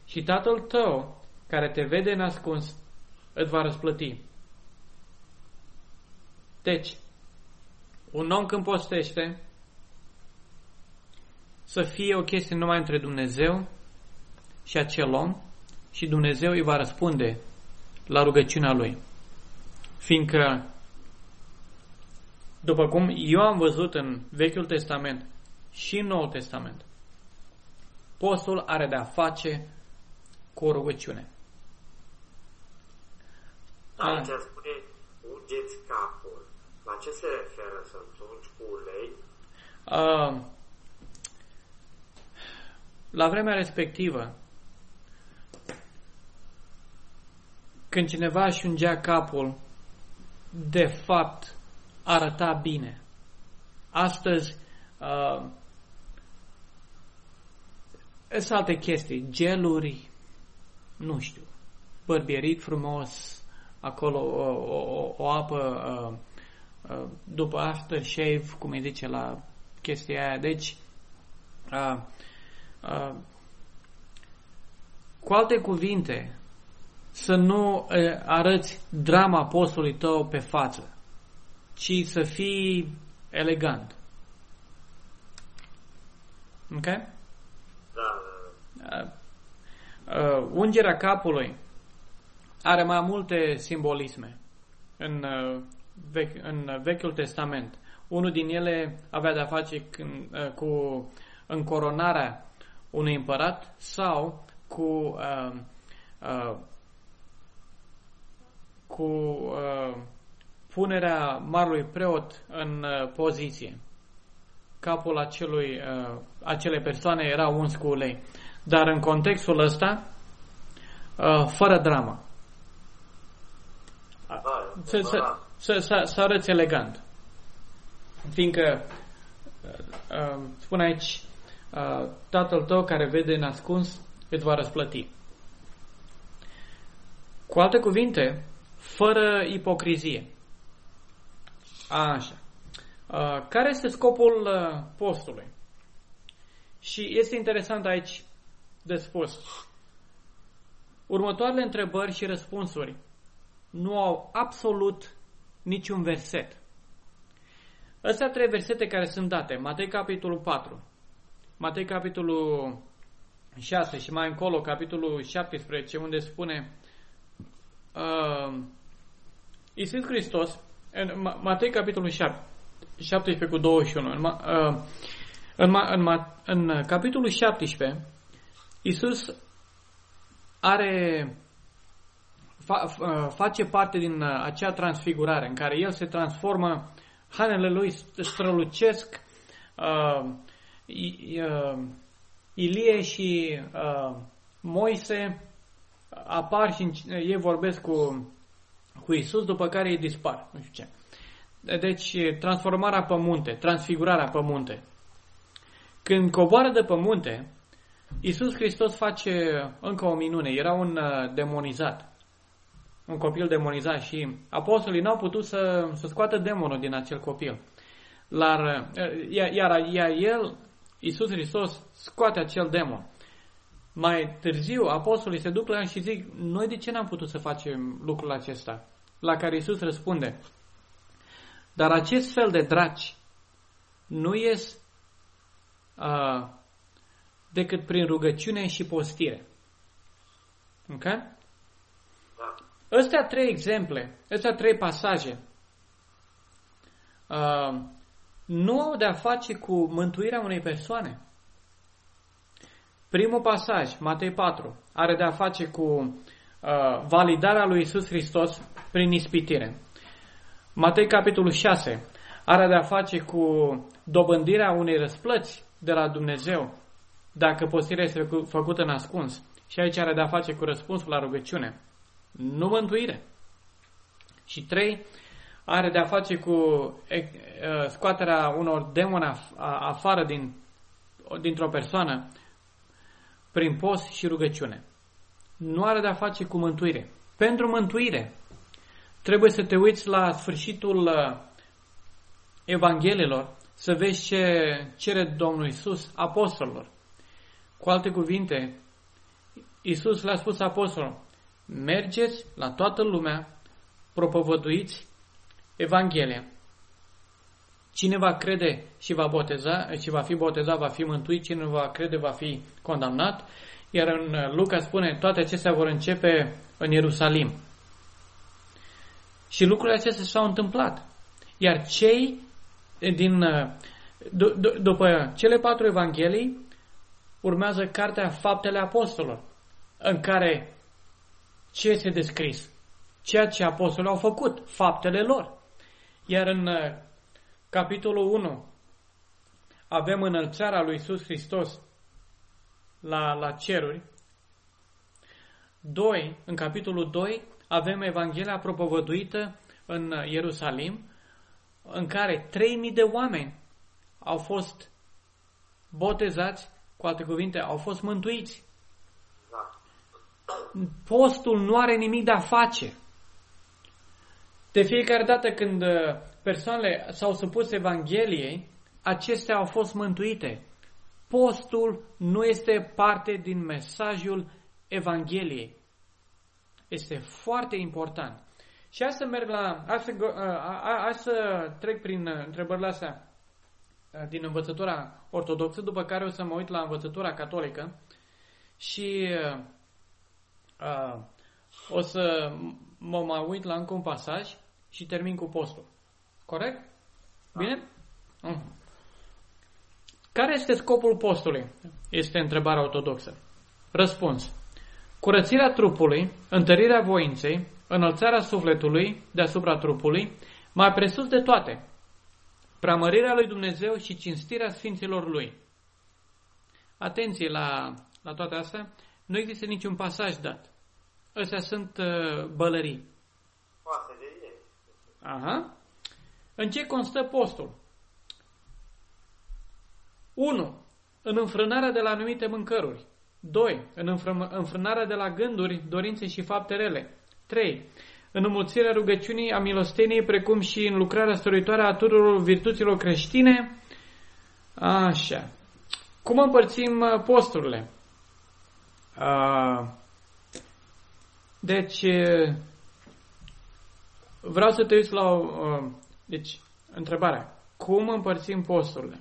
Și tatăl tău care te vede nascuns îți va răsplăti. Deci, un om când postește, să fie o chestie numai între Dumnezeu și acel om și Dumnezeu îi va răspunde la rugăciunea lui. Fiindcă, după cum eu am văzut în Vechiul Testament și în Noul Testament, postul are de-a face cu o rugăciune. Aici spune, ungeți capul. La ce se referă să-ți ungi cu ulei? Uh, la vremea respectivă, când cineva își ungea capul, de fapt arăta bine. Astăzi uh, sunt alte chestii, geluri, nu știu, bărbierit frumos, acolo o, o, o apă uh, uh, după aftershave, cum îi zice la chestia aia. Deci, uh, uh, cu alte cuvinte, să nu uh, arăți drama postului tău pe față, ci să fii elegant. Ok? Da, da. Uh, uh, ungerea capului are mai multe simbolisme în, uh, vechi, în Vechiul Testament. Unul din ele avea de-a face când, uh, cu încoronarea unui împărat sau cu uh, uh, cu uh, punerea marului preot în uh, poziție. Capul acelui, uh, acelei persoane era uns cu ulei. Dar în contextul ăsta, uh, fără dramă. Da, Să, să, adevărat. să, să, să arăți elegant. Fiindcă, uh, uh, spune aici, uh, Tatăl tău care vede în ascuns îți va răsplăti. Cu alte cuvinte, fără ipocrizie. Așa. Uh, care este scopul uh, postului? Și este interesant aici de spus. Următoarele întrebări și răspunsuri nu au absolut niciun verset. Astea trei versete care sunt date, Matei capitolul 4, Matei capitolul 6 și mai încolo capitolul 17, unde spune uh, Iisus Hristos, în Matei capitolul 7, 17 cu 21, în, uh, în, în, în capitolul 17, Iisus are fa, face parte din uh, acea transfigurare în care el se transformă, hanele lui strălucesc, uh, uh, Ilie și uh, Moise apar și ei vorbesc cu, cu Isus, după care ei dispar. Nu știu ce. Deci, transformarea pe munte, transfigurarea pe munte. Când coboară de pe munte, Iisus Hristos face încă o minune. Era un uh, demonizat. Un copil demonizat și apostolii n-au putut să, să scoată demonul din acel copil. Iar, uh, iar, iar el, Iisus Hristos, scoate acel demon. Mai târziu, apostolii se duc la el și zic, noi de ce n-am putut să facem lucrul acesta? La care Iisus răspunde, dar acest fel de draci nu ies uh, decât prin rugăciune și postire. Ok? Astea trei exemple, astea trei pasaje uh, nu au de-a face cu mântuirea unei persoane. Primul pasaj, Matei 4, are de-a face cu uh, validarea lui Isus Hristos prin ispitire. Matei capitolul 6 are de-a face cu dobândirea unei răsplăți de la Dumnezeu dacă postirea este făcută în ascuns. Și aici are de-a face cu răspunsul la rugăciune. Nu mântuire. Și trei, are de-a face cu scoaterea unor demoni afară din, dintr-o persoană prin post și rugăciune. Nu are de-a face cu mântuire. Pentru mântuire trebuie să te uiți la sfârșitul Evanghelilor să vezi ce cere Domnul Isus apostolilor. Cu alte cuvinte, Isus le-a spus apostolilor, mergeți la toată lumea, propovăduiți Evanghelia. Cine va crede și va boteza, și va fi botezat, va fi mântuit, cine nu va crede, va fi condamnat. Iar în Luca spune, toate acestea vor începe în Ierusalim. Și lucrurile acestea s-au întâmplat. Iar cei din, după cele patru evanghelii, urmează cartea Faptele Apostolilor, în care ce este descris? Ceea ce apostolii au făcut, faptele lor. Iar în uh, capitolul 1 avem înălțarea lui Iisus Hristos la, la ceruri. 2, în capitolul 2 avem Evanghelia propovăduită în Ierusalim, în care 3000 de oameni au fost botezați cu alte cuvinte, au fost mântuiți. Da. Postul nu are nimic de a face. De fiecare dată când uh, persoanele s-au supus Evangheliei, acestea au fost mântuite. Postul nu este parte din mesajul Evangheliei. Este foarte important. Și hai să merg la, hai să, uh, hai să trec prin uh, întrebările astea Uh, din învățătura ortodoxă, după care o să mă uit la învățătura catolică și uh, uh, o să mă mai uit la încă un pasaj și termin cu postul. Corect? Da. Bine? Da. Uh. Care este scopul postului? Este întrebarea ortodoxă. Răspuns. Curățirea trupului, întărirea voinței, înălțarea sufletului deasupra trupului, mai presus de toate, preamărirea lui Dumnezeu și cinstirea Sfinților Lui. Atenție la, la toate astea, nu există niciun pasaj dat. Astea sunt uh, bălării. Poate de ei. Aha. În ce constă postul? 1. în înfrânarea de la anumite mâncăruri. 2. În înfrânarea de la gânduri, dorințe și fapte rele. 3. În înmulțirea rugăciunii a milosteniei, precum și în lucrarea stăritoare a tuturor virtuților creștine. Așa. Cum împărțim uh, posturile? Deci, vreau să te uiți la o... Deci, întrebarea. Cum împărțim posturile?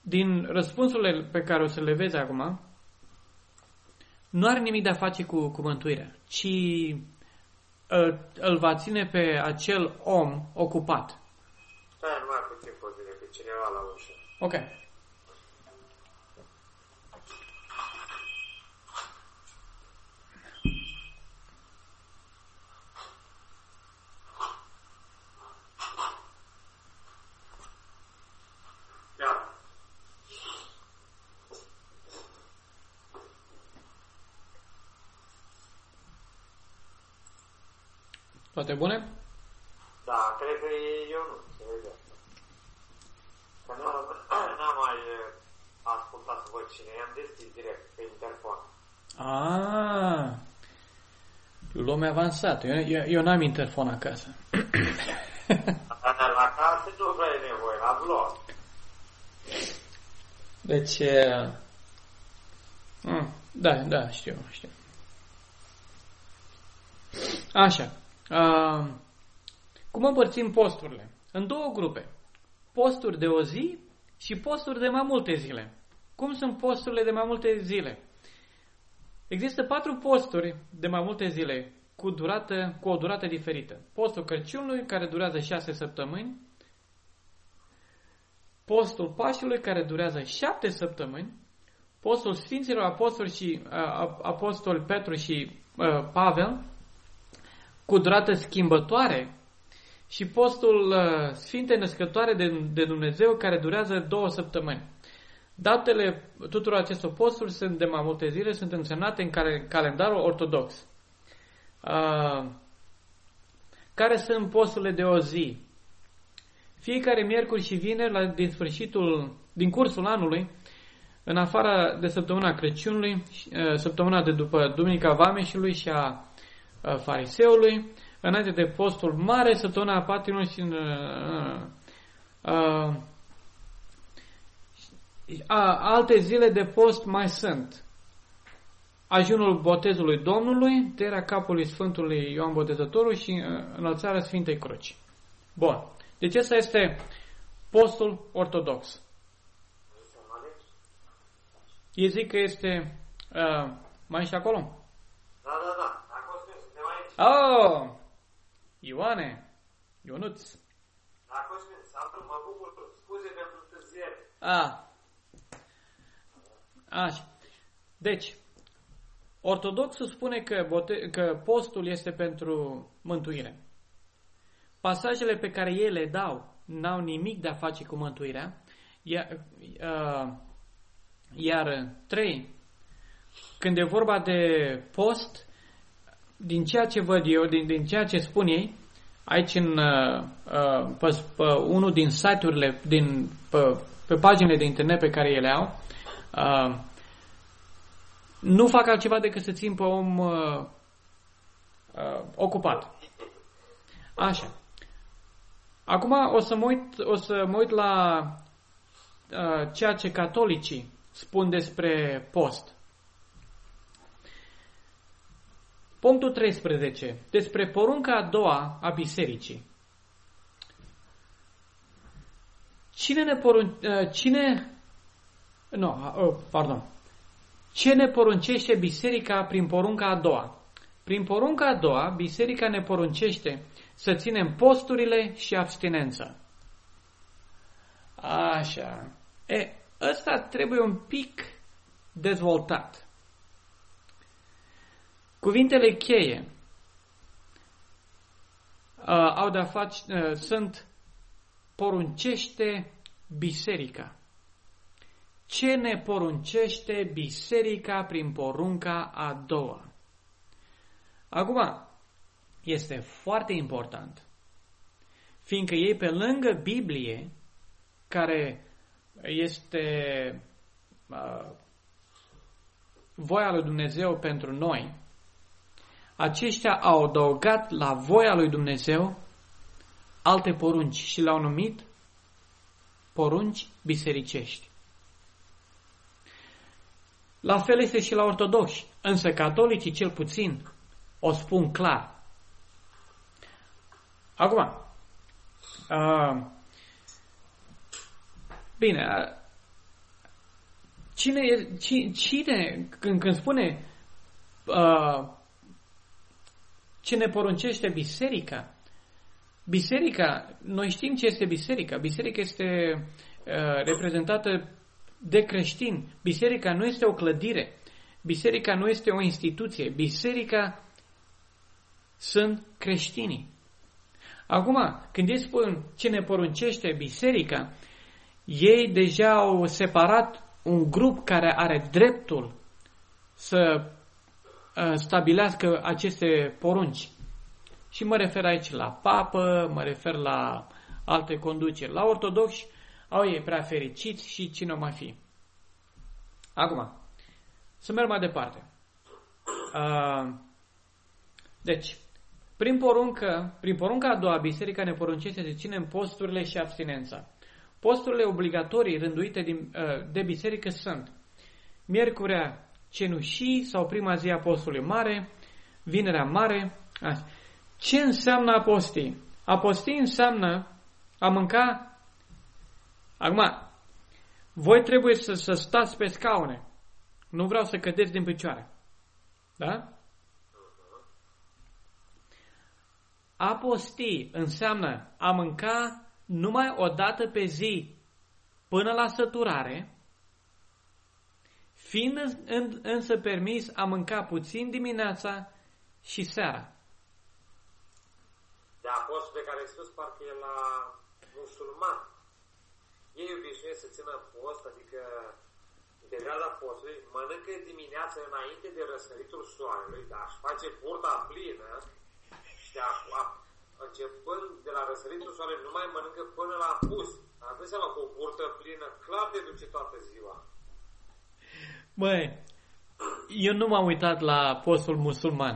Din răspunsurile pe care o să le vezi acum, nu are nimic de a face cu, cu mântuirea, ci îl, îl va ține pe acel om ocupat. Da, nu mai puțin poziție, pe cineva la ușă. Ok. Toate bune? Da, cred că e eu nu. Că n-am mai eh, ascultat să văd cine am deschis direct pe interfon. Ah, lume avansată. Eu, eu, eu n-am interfon acasă. la casă nu vrei nevoie, la blog. Deci, uh, da, da, știu, știu. Așa. Uh, cum împărțim posturile? În două grupe. Posturi de o zi și posturi de mai multe zile. Cum sunt posturile de mai multe zile? Există patru posturi de mai multe zile cu, durată, cu o durată diferită. Postul Crăciunului, care durează șase săptămâni, postul Pașului, care durează șapte săptămâni, postul Sfinților Apostoli și uh, Apostol Petru și uh, Pavel, cu durată schimbătoare și postul uh, Sfinte Născătoare de, de Dumnezeu care durează două săptămâni. Datele tuturor acestor posturi sunt de mai multe zile, sunt însemnate în care, calendarul ortodox. Uh, care sunt posturile de o zi? Fiecare miercuri și vineri, la, din sfârșitul, din cursul anului, în afară de săptămâna Crăciunului, uh, săptămâna de după Duminica Vameșului și a Uh, fariseului, înainte de postul mare, săptămâna Patrinului și în, uh, uh, a, alte zile de post mai sunt. Ajunul botezului Domnului, tăierea capului Sfântului Ioan Botezătorul și uh, înălțarea Sfintei Cruci. Bun. Deci acesta este postul ortodox. Ei zic că este... Uh, mai și acolo? Da, da, da. Oh! Ioane! Ionuț! A fost salut, mă bucur, scuze pentru întârziere. A. Așa. Deci, ortodoxul spune că, bote- că postul este pentru mântuire. Pasajele pe care ei le dau n-au nimic de a face cu mântuirea, iar, uh, iar trei, când e vorba de post, din ceea ce văd eu, din, din ceea ce spun ei, aici în uh, uh, pe, pe unul din site-urile, din, pe, pe paginile de internet pe care ele au, uh, nu fac altceva decât să țin pe om uh, uh, ocupat. Așa. Acum o să mă uit, o să mă uit la uh, ceea ce catolicii spun despre post. Punctul 13. Despre porunca a doua a bisericii. Cine ne porunce... Uh, cine... Nu, no, oh, pardon. Ce ne poruncește biserica prin porunca a doua? Prin porunca a doua, biserica ne poruncește să ținem posturile și abstinența. Așa. E, ăsta trebuie un pic dezvoltat. Cuvintele cheie uh, au de-a face, uh, sunt poruncește biserica. Ce ne poruncește biserica prin porunca a doua? Acum, este foarte important, fiindcă ei pe lângă Biblie care este uh, voia lui Dumnezeu pentru noi, aceștia au adăugat la voia lui Dumnezeu alte porunci și le-au numit porunci bisericești. La fel este și la ortodoxi, însă catolicii cel puțin o spun clar. Acum, uh, bine, uh, cine, cine când, când spune uh, ce ne poruncește biserica, biserica, noi știm ce este biserica. Biserica este uh, reprezentată de creștini. Biserica nu este o clădire. Biserica nu este o instituție. Biserica sunt creștinii. Acum, când ei spun ce ne poruncește biserica, ei deja au separat un grup care are dreptul să uh, stabilească aceste porunci. Și mă refer aici la papă, mă refer la alte conduceri. La ortodoxi au ei prea fericiți și cine o mai fi. Acum, să merg mai departe. Uh, deci, prin poruncă, prin porunca a doua, biserica ne poruncește să ținem posturile și abstinența. Posturile obligatorii rânduite din, uh, de biserică sunt Miercurea cenușii sau prima zi a postului mare, Vinerea mare. Ce înseamnă a posti? A posti înseamnă a mânca Acum, voi trebuie să, să stați pe scaune. Nu vreau să cădeți din picioare. Da? A posti înseamnă a mânca numai o dată pe zi până la săturare, fiind însă permis a mânca puțin dimineața și seara. De apostul de care spus parcă e la musulman. Ei obișnuiesc să țină post, adică în perioada postului, mănâncă dimineața înainte de răsăritul soarelui, dar își face burta plină și de a, a, începând de la răsăritul soarelui, nu mai mănâncă până la apus. Dar dă seama că o burtă plină clar te duce toată ziua. Băi, eu nu m-am uitat la postul musulman.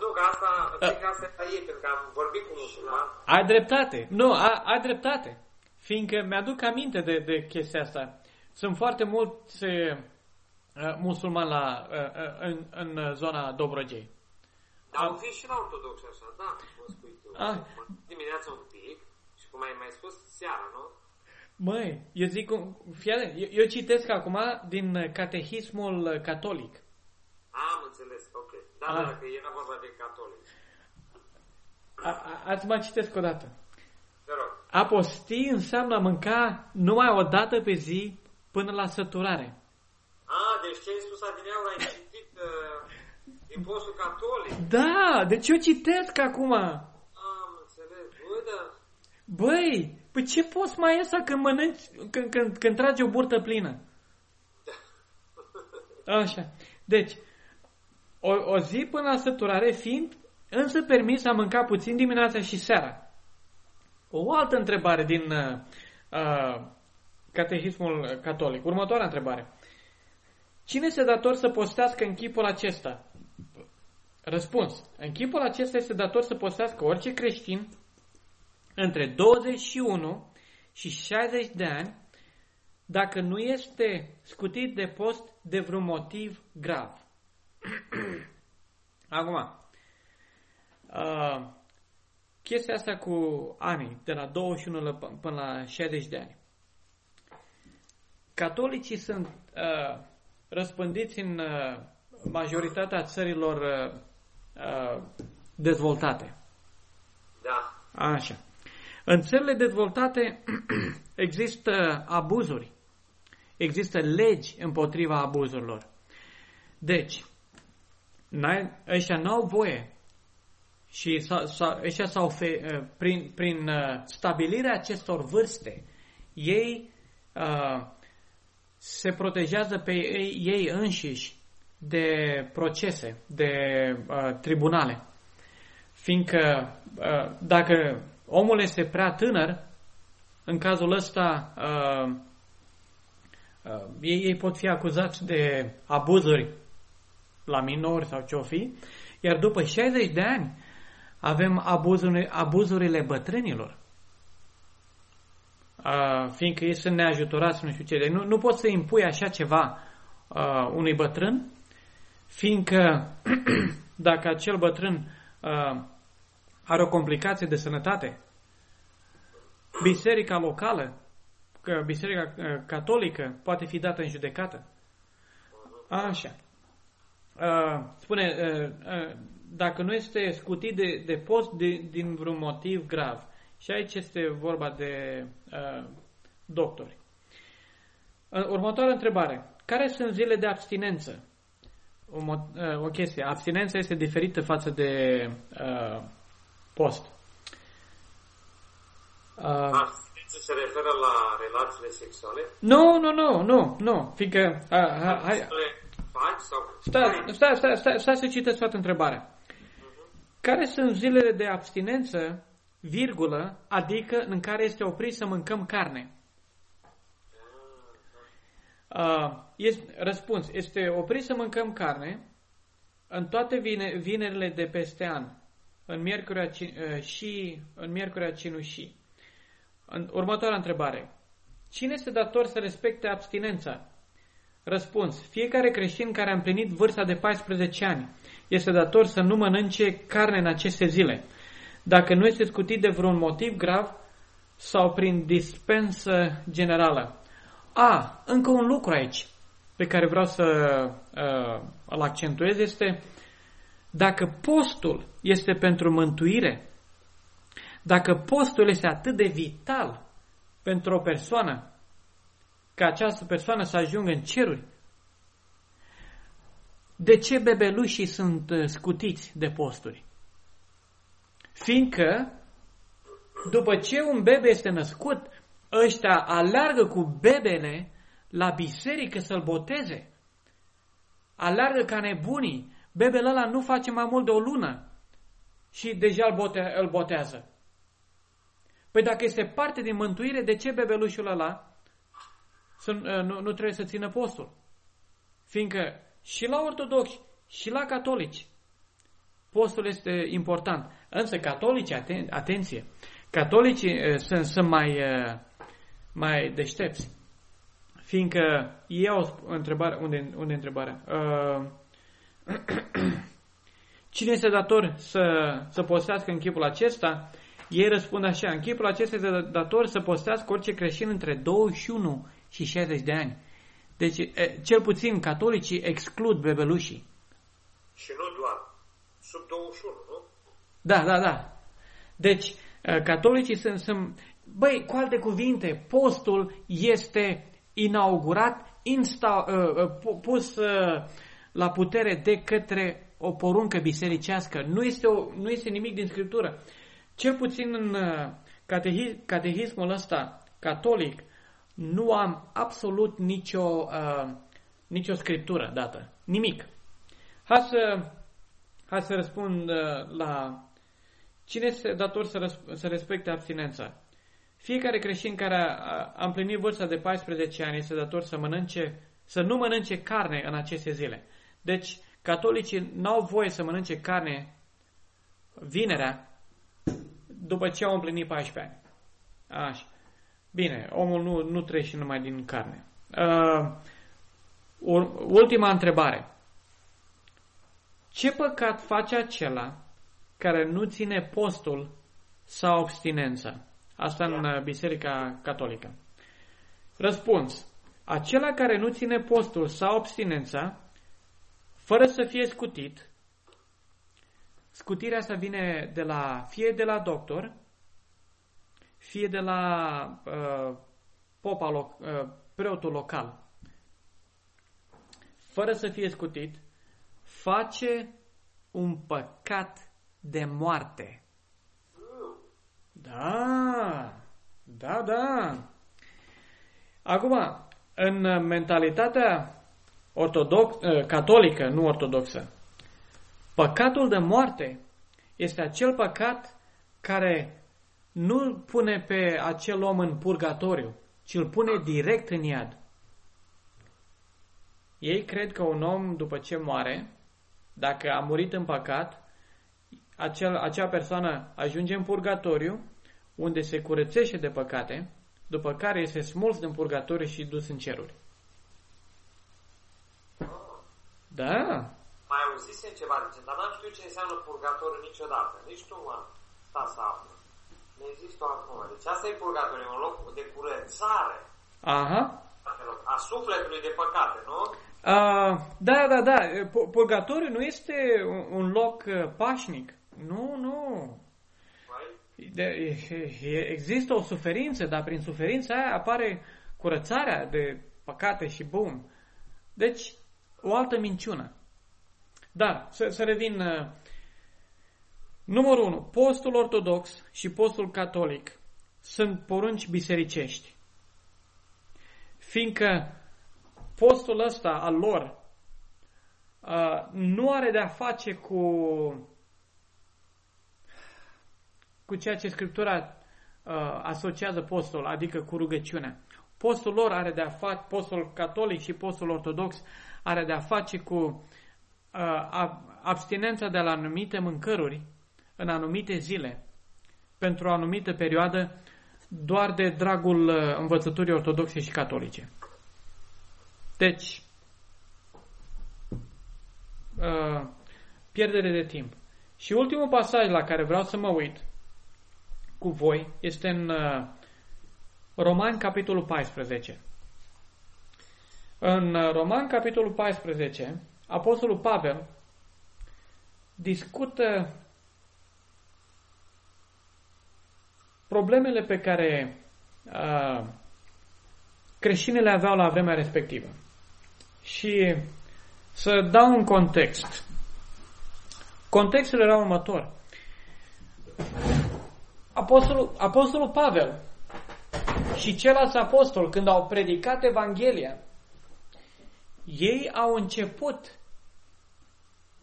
Nu, că asta, uh. că asta e ei, pentru că am vorbit cu musulman. Ai dreptate. Nu, ai dreptate. Fiindcă mi-aduc aminte de, de chestia asta. Sunt foarte mulți uh, musulmani la, uh, uh, în, în zona Dobrogei. Dar au fi și la ortodox așa, da, cum spui tu. Ah. Dimineața un pic și cum ai mai spus, seara, nu? Măi, eu zic, fie, eu, eu citesc acum din catehismul catolic. Am înțeles, ok. Da, ah. da, că era vorba de catolic. A, a, ați mai citesc o dată. Te rog. A posti înseamnă a mânca numai o dată pe zi până la săturare. Ah, deci ce ai spus adineaur ai citit uh, din postul catolic. Da, deci eu citesc acum. Am înțeles, bă, da. Băi, păi ce poți mai ăsta când mănânci, când, când, când tragi o burtă plină? Da. Așa. Deci, o, o zi până la săturare fiind însă permis a mânca puțin dimineața și seara. O altă întrebare din uh, uh, Catehismul Catolic. Următoarea întrebare. Cine este dator să postească în chipul acesta? Răspuns. În chipul acesta este dator să postească orice creștin între 21 și 60 de ani dacă nu este scutit de post de vreun motiv grav. Acum, uh, chestia asta cu ani, de la 21 până la 60 de ani. Catolicii sunt uh, răspândiți în uh, majoritatea țărilor uh, uh, dezvoltate. Da. Așa. În țările dezvoltate există abuzuri. Există legi împotriva abuzurilor. Deci, ăștia nu au voie și ăștia s-au fe, prin, prin stabilirea acestor vârste, ei uh, se protejează pe ei, ei înșiși de procese, de uh, tribunale. Fiindcă uh, dacă omul este prea tânăr, în cazul ăsta uh, uh, ei, ei pot fi acuzați de abuzuri la minori sau ce-o fi, iar după 60 de ani avem abuzurile, abuzurile bătrânilor. Uh, fiindcă ei sunt neajutorați, nu știu ce. Deci nu, nu poți să impui așa ceva uh, unui bătrân, fiindcă dacă acel bătrân uh, are o complicație de sănătate, biserica locală, că biserica uh, catolică poate fi dată în judecată. Așa. Uh, spune, uh, uh, dacă nu este scutit de, de post de, din vreun motiv grav, și aici este vorba de uh, doctori. Uh, următoarea întrebare. Care sunt zile de abstinență? O, uh, o chestie. Abstinența este diferită față de uh, post. Uh, Abstinența se referă la relațiile sexuale? Nu, nu, nu, nu, nu. Fiindcă... Uh, hai, hai, Stai, stai, stai, stai, stai să citesc toată întrebarea. Care sunt zilele de abstinență, virgulă, adică în care este oprit să mâncăm carne? Uh, este, răspuns, este oprit să mâncăm carne în toate vine, vinerile de peste an, în miercurea uh, și în miercurea cinușii. În, următoarea întrebare. Cine este dator să respecte abstinența? Răspuns. Fiecare creștin care a împlinit vârsta de 14 ani este dator să nu mănânce carne în aceste zile, dacă nu este scutit de vreun motiv grav sau prin dispensă generală. A, încă un lucru aici pe care vreau să uh, îl accentuez este dacă postul este pentru mântuire, dacă postul este atât de vital pentru o persoană, ca această persoană să ajungă în ceruri. De ce bebelușii sunt uh, scutiți de posturi? Fiindcă, după ce un bebe este născut, ăștia alargă cu bebele la biserică să-l boteze. Alargă ca nebunii. Bebele ăla nu face mai mult de o lună și deja îl, bote, îl botează. Păi dacă este parte din mântuire, de ce bebelușul ăla să, uh, nu, nu trebuie să țină postul. Fiindcă și la ortodoxi și la catolici postul este important. Însă catolici, aten, atenție, catolicii uh, sunt, sunt mai, uh, mai deștepți. Fiindcă ei au o întrebare, unde, unde întrebarea? Uh, cine este dator să, să postească în chipul acesta? Ei răspund așa, în chipul acesta este dator să postească orice creștin între 21 și 60 de ani. Deci, cel puțin, catolicii exclud bebelușii. Și nu doar. Sub 21, nu? Da, da, da. Deci, catolicii sunt, sunt... Băi, cu alte cuvinte, postul este inaugurat, insta, pus la putere de către o poruncă bisericească. Nu este, o, nu este nimic din Scriptură. Cel puțin în catehismul ăsta catolic, nu am absolut nicio, uh, nicio scriptură dată. Nimic. Hai să, hai să răspund uh, la cine este dator să, răsp- să respecte abstinența. Fiecare creștin care a, a împlinit vârsta de 14 ani este dator să mănânce, să nu mănânce carne în aceste zile. Deci, catolicii n-au voie să mănânce carne vinerea după ce au împlinit 14 ani. Așa. Bine, omul nu, nu trece numai din carne. Uh, ultima întrebare. Ce păcat face acela care nu ține postul sau abstinența? Asta în uh, Biserica Catolică. Răspuns. Acela care nu ține postul sau abstinența, fără să fie scutit, scutirea asta vine de la, fie de la doctor, fie de la uh, popa loc, uh, preotul local, fără să fie scutit, face un păcat de moarte. Da, da, da. Acum, în mentalitatea ortodox, uh, catolică, nu ortodoxă, păcatul de moarte este acel păcat care nu pune pe acel om în purgatoriu, ci îl pune direct în iad. Ei cred că un om, după ce moare, dacă a murit în păcat, acel, acea persoană ajunge în purgatoriu, unde se curățește de păcate, după care este smuls din purgatoriu și dus în ceruri. Da. Mai auzisem ceva de dar n-am știut ce înseamnă purgatoriu niciodată. Nici tu m-am stat să aflu. Nu există acum. Deci asta e purgatoriu, un loc de curățare. Aha. A sufletului de păcate, nu? Uh, da, da, da. Purgatoriu nu este un, un loc uh, pașnic. Nu, nu. De, există o suferință, dar prin suferința aia apare curățarea de păcate și bun. Deci, o altă minciună. Dar, să, să revin. Uh, numărul 1. Postul ortodox și postul catolic sunt porunci bisericești. Fiindcă postul ăsta al lor uh, nu are de-a face cu cu ceea ce Scriptura uh, asociază postul, adică cu rugăciunea. Postul lor are de a face, postul catolic și postul ortodox are de a face cu uh, abstinența de la anumite mâncăruri în anumite zile, pentru o anumită perioadă, doar de dragul uh, învățăturii ortodoxe și catolice. Deci, uh, pierdere de timp. Și ultimul pasaj la care vreau să mă uit cu voi este în uh, Roman, capitolul 14. În uh, Roman, capitolul 14, Apostolul Pavel discută problemele pe care uh, creștinii le aveau la vremea respectivă. Și să dau un context. Contextul era următor. Apostolul, Apostolul Pavel și ceilalți apostoli, când au predicat Evanghelia, ei au început,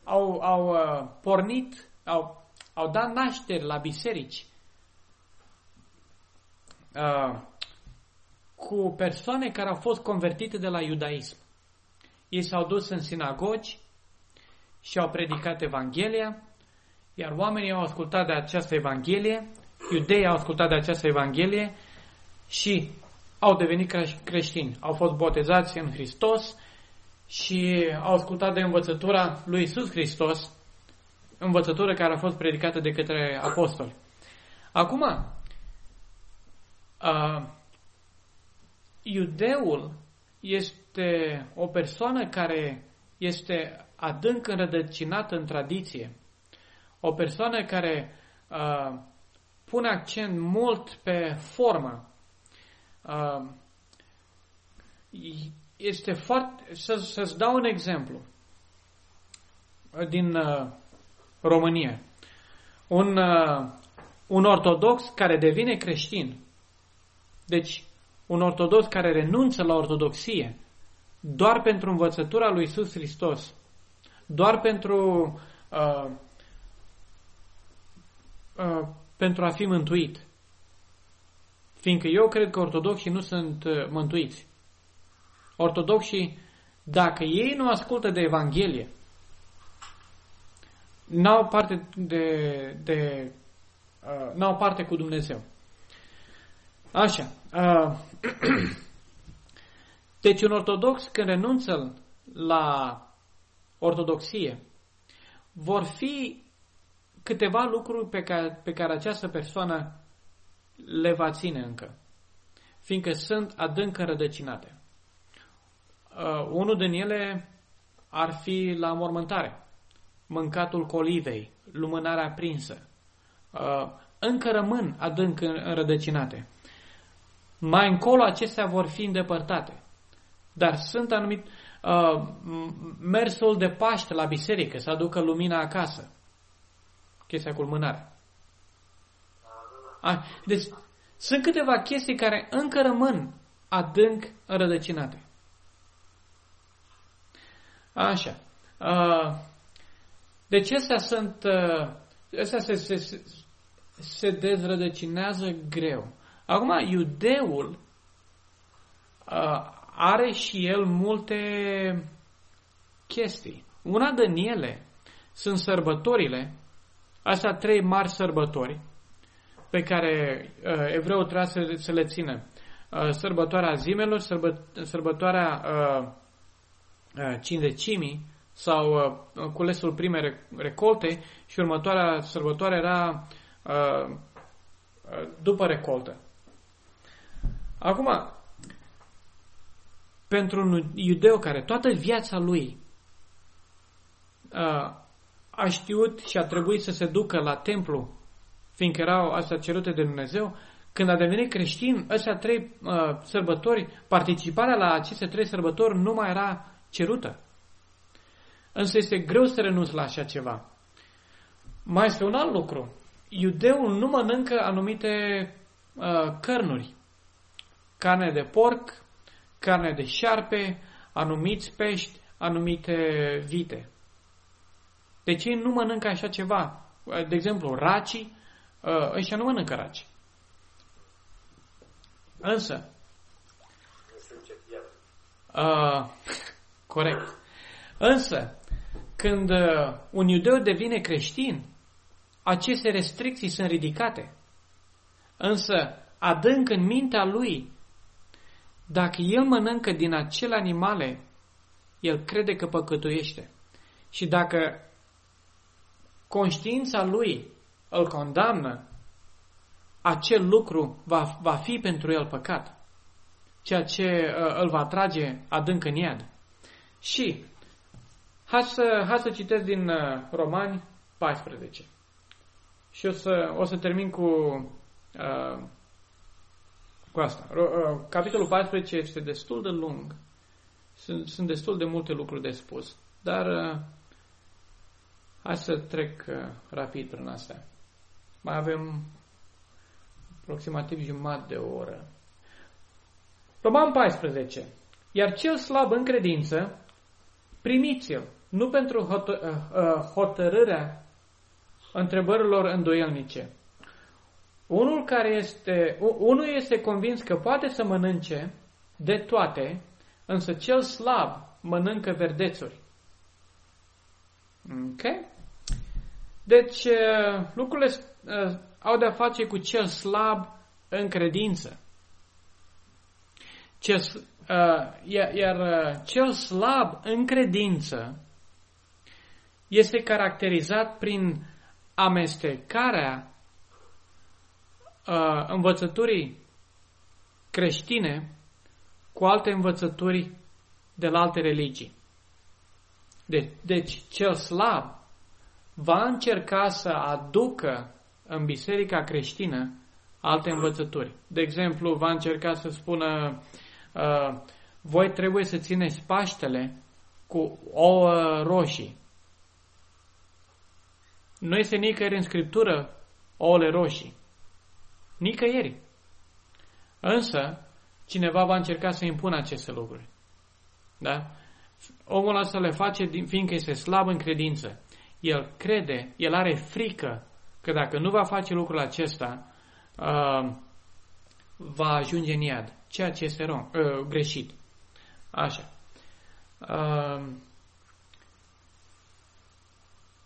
au, au uh, pornit, au, au dat naștere la biserici uh, cu persoane care au fost convertite de la iudaism. Ei s-au dus în sinagogi și au predicat Evanghelia, iar oamenii au ascultat de această Evanghelie iudeii au ascultat de această Evanghelie și au devenit creștini. Au fost botezați în Hristos și au ascultat de învățătura lui Isus Hristos, învățătură care a fost predicată de către apostoli. Acum, uh, iudeul este o persoană care este adânc înrădăcinată în tradiție, o persoană care uh, pune accent mult pe formă. Uh, este foarte... Să, să-ți dau un exemplu din uh, România. Un, uh, un ortodox care devine creștin, deci un ortodox care renunță la ortodoxie doar pentru învățătura lui Isus Hristos, doar pentru uh, uh, pentru a fi mântuit. Fiindcă eu cred că ortodoxii nu sunt uh, mântuiți. Ortodoxii, dacă ei nu ascultă de Evanghelie, n-au parte de, de uh, n-au parte cu Dumnezeu. Așa. Uh, deci un ortodox când renunță la ortodoxie, vor fi câteva lucruri pe care, pe care această persoană le va ține încă, fiindcă sunt adânc înrădăcinate. Uh, unul din ele ar fi la mormântare, mâncatul colivei, lumânarea prinsă. Uh, încă rămân adânc înrădăcinate. Mai încolo acestea vor fi îndepărtate. Dar sunt anumit uh, mersul de Paște la biserică, să aducă lumina acasă chestia cu lumânarea. A, deci, sunt câteva chestii care încă rămân adânc înrădăcinate. Așa. Deci astea sunt, astea se, se, se dezrădăcinează greu. Acum, iudeul uh, are și el multe chestii. Una din ele sunt sărbătorile, astea trei mari sărbători pe care uh, evreul trebuie să, să le țină. Uh, sărbătoarea zimelor, sărbă, sărbătoarea uh, uh, cindecimii sau uh, culesul primei recolte și următoarea sărbătoare era uh, uh, după recoltă. Acum, pentru un iudeu care toată viața lui uh, a știut și a trebuit să se ducă la templu, fiindcă erau astea cerute de Dumnezeu, când a devenit creștin, astea trei uh, sărbători, participarea la aceste trei sărbători nu mai era cerută. Însă este greu să renunți la așa ceva. Mai este un alt lucru. Iudeul nu mănâncă anumite uh, cărnuri. Carne de porc, carne de șarpe, anumiți pești, anumite vite. Deci ei nu mănâncă așa ceva. De exemplu, racii, uh, ăștia nu mănâncă raci. Însă, uh, corect. Însă, când uh, un iudeu devine creștin, aceste restricții sunt ridicate. Însă, adânc în mintea lui, dacă el mănâncă din acele animale, el crede că păcătuiește. Și dacă conștiința lui îl condamnă, acel lucru va, va fi pentru el păcat, ceea ce uh, îl va trage adânc în iad. Și hai să, hai să citesc din uh, Romani 14. Și o să, o să termin cu, uh, cu asta. Uh, capitolul 14 este destul de lung. Sunt, sunt destul de multe lucruri de spus. Dar uh, hai să trec uh, rapid prin asta. Mai avem aproximativ jumătate de oră. Roman 14. Iar cel slab în credință, primiți-l, nu pentru hotă, uh, uh, hotărârea întrebărilor îndoielnice. Unul, care este, unul este convins că poate să mănânce de toate, însă cel slab mănâncă verdețuri. Ok? Deci, uh, lucrurile au de-a face cu cel slab în credință. Cel, uh, iar, iar uh, cel slab în credință este caracterizat prin amestecarea uh, învățăturii creștine cu alte învățături de la alte religii. De, deci, cel slab va încerca să aducă în biserica creștină alte învățături. De exemplu, va încerca să spună uh, voi trebuie să țineți Paștele cu ouă roșii. Nu este nicăieri în Scriptură ouăle roșii. Nicăieri. Însă, cineva va încerca să impună aceste lucruri. Da? Omul ăsta le face fiindcă este slab în credință. El crede, el are frică că dacă nu va face lucrul acesta, uh, va ajunge în iad, ceea ce este wrong, uh, greșit. Așa. Uh,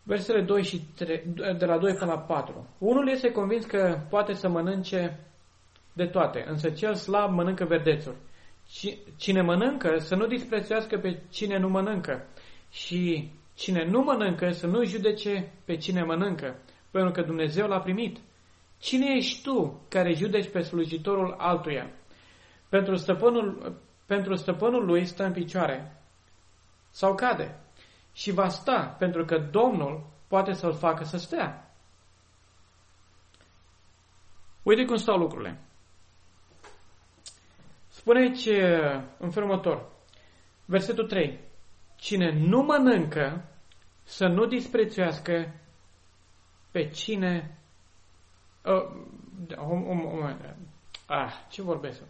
Versele 2 și 3, de la 2 până la 4. Unul este convins că poate să mănânce de toate, însă cel slab mănâncă verdețuri. Cine mănâncă să nu disprețuiască pe cine nu mănâncă și cine nu mănâncă să nu judece pe cine mănâncă, pentru că Dumnezeu l-a primit. Cine ești tu care judeci pe slujitorul altuia? Pentru stăpânul, pentru stăpânul lui stă în picioare sau cade și va sta, pentru că Domnul poate să-l facă să stea. Uite cum stau lucrurile. Spune ce în următor, versetul 3. Cine nu mănâncă, să nu disprețuiască pe cine... Uh, um, um, um, ah, ce vorbesc?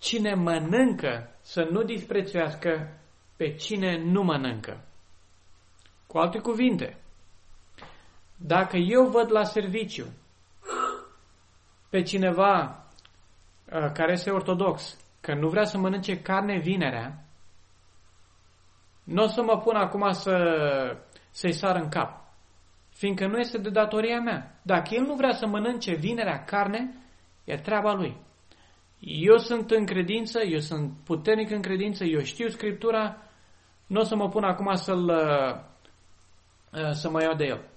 Cine mănâncă să nu disprețuiască pe cine nu mănâncă. Cu alte cuvinte, dacă eu văd la serviciu pe cineva uh, care este ortodox că nu vrea să mănânce carne vinerea, nu o să mă pun acum să, să-i sar în cap, fiindcă nu este de datoria mea. Dacă el nu vrea să mănânce vinerea carne, e treaba lui. Eu sunt în credință, eu sunt puternic în credință, eu știu Scriptura, nu o să mă pun acum să-l, uh, să mă iau de el.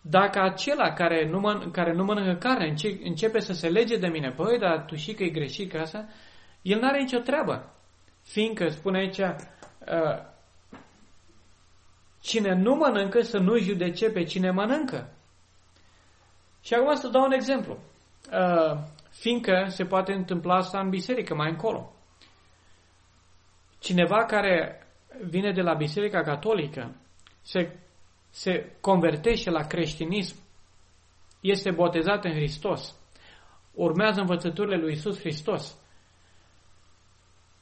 Dacă acela care nu, măn- care nu mănâncă carne începe să se lege de mine, băi, dar tu și că e greșit ca asta, el n-are nicio treabă. Fiindcă, spune aici, uh, cine nu mănâncă să nu judece pe cine mănâncă. Și acum să dau un exemplu. Uh, fiindcă se poate întâmpla asta în biserică mai încolo. Cineva care vine de la Biserica Catolică se, se convertește la creștinism, este botezat în Hristos, urmează învățăturile lui Isus Hristos.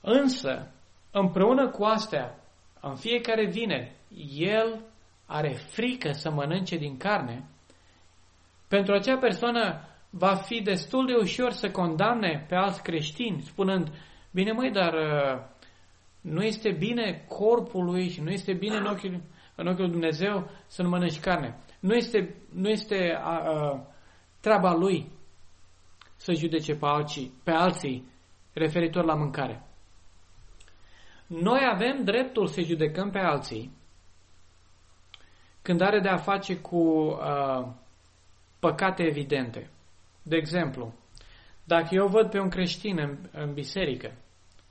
Însă, împreună cu astea, în fiecare vineri, el are frică să mănânce din carne, pentru acea persoană va fi destul de ușor să condamne pe alți creștini, spunând, bine măi, dar uh, nu este bine corpului și nu este bine în ochiul, în ochiul Dumnezeu să nu mănânci carne. Nu este, nu este a, a, treaba lui să judece pe alții, pe alții referitor la mâncare. Noi avem dreptul să judecăm pe alții când are de a face cu a, păcate evidente. De exemplu, dacă eu văd pe un creștin în, în biserică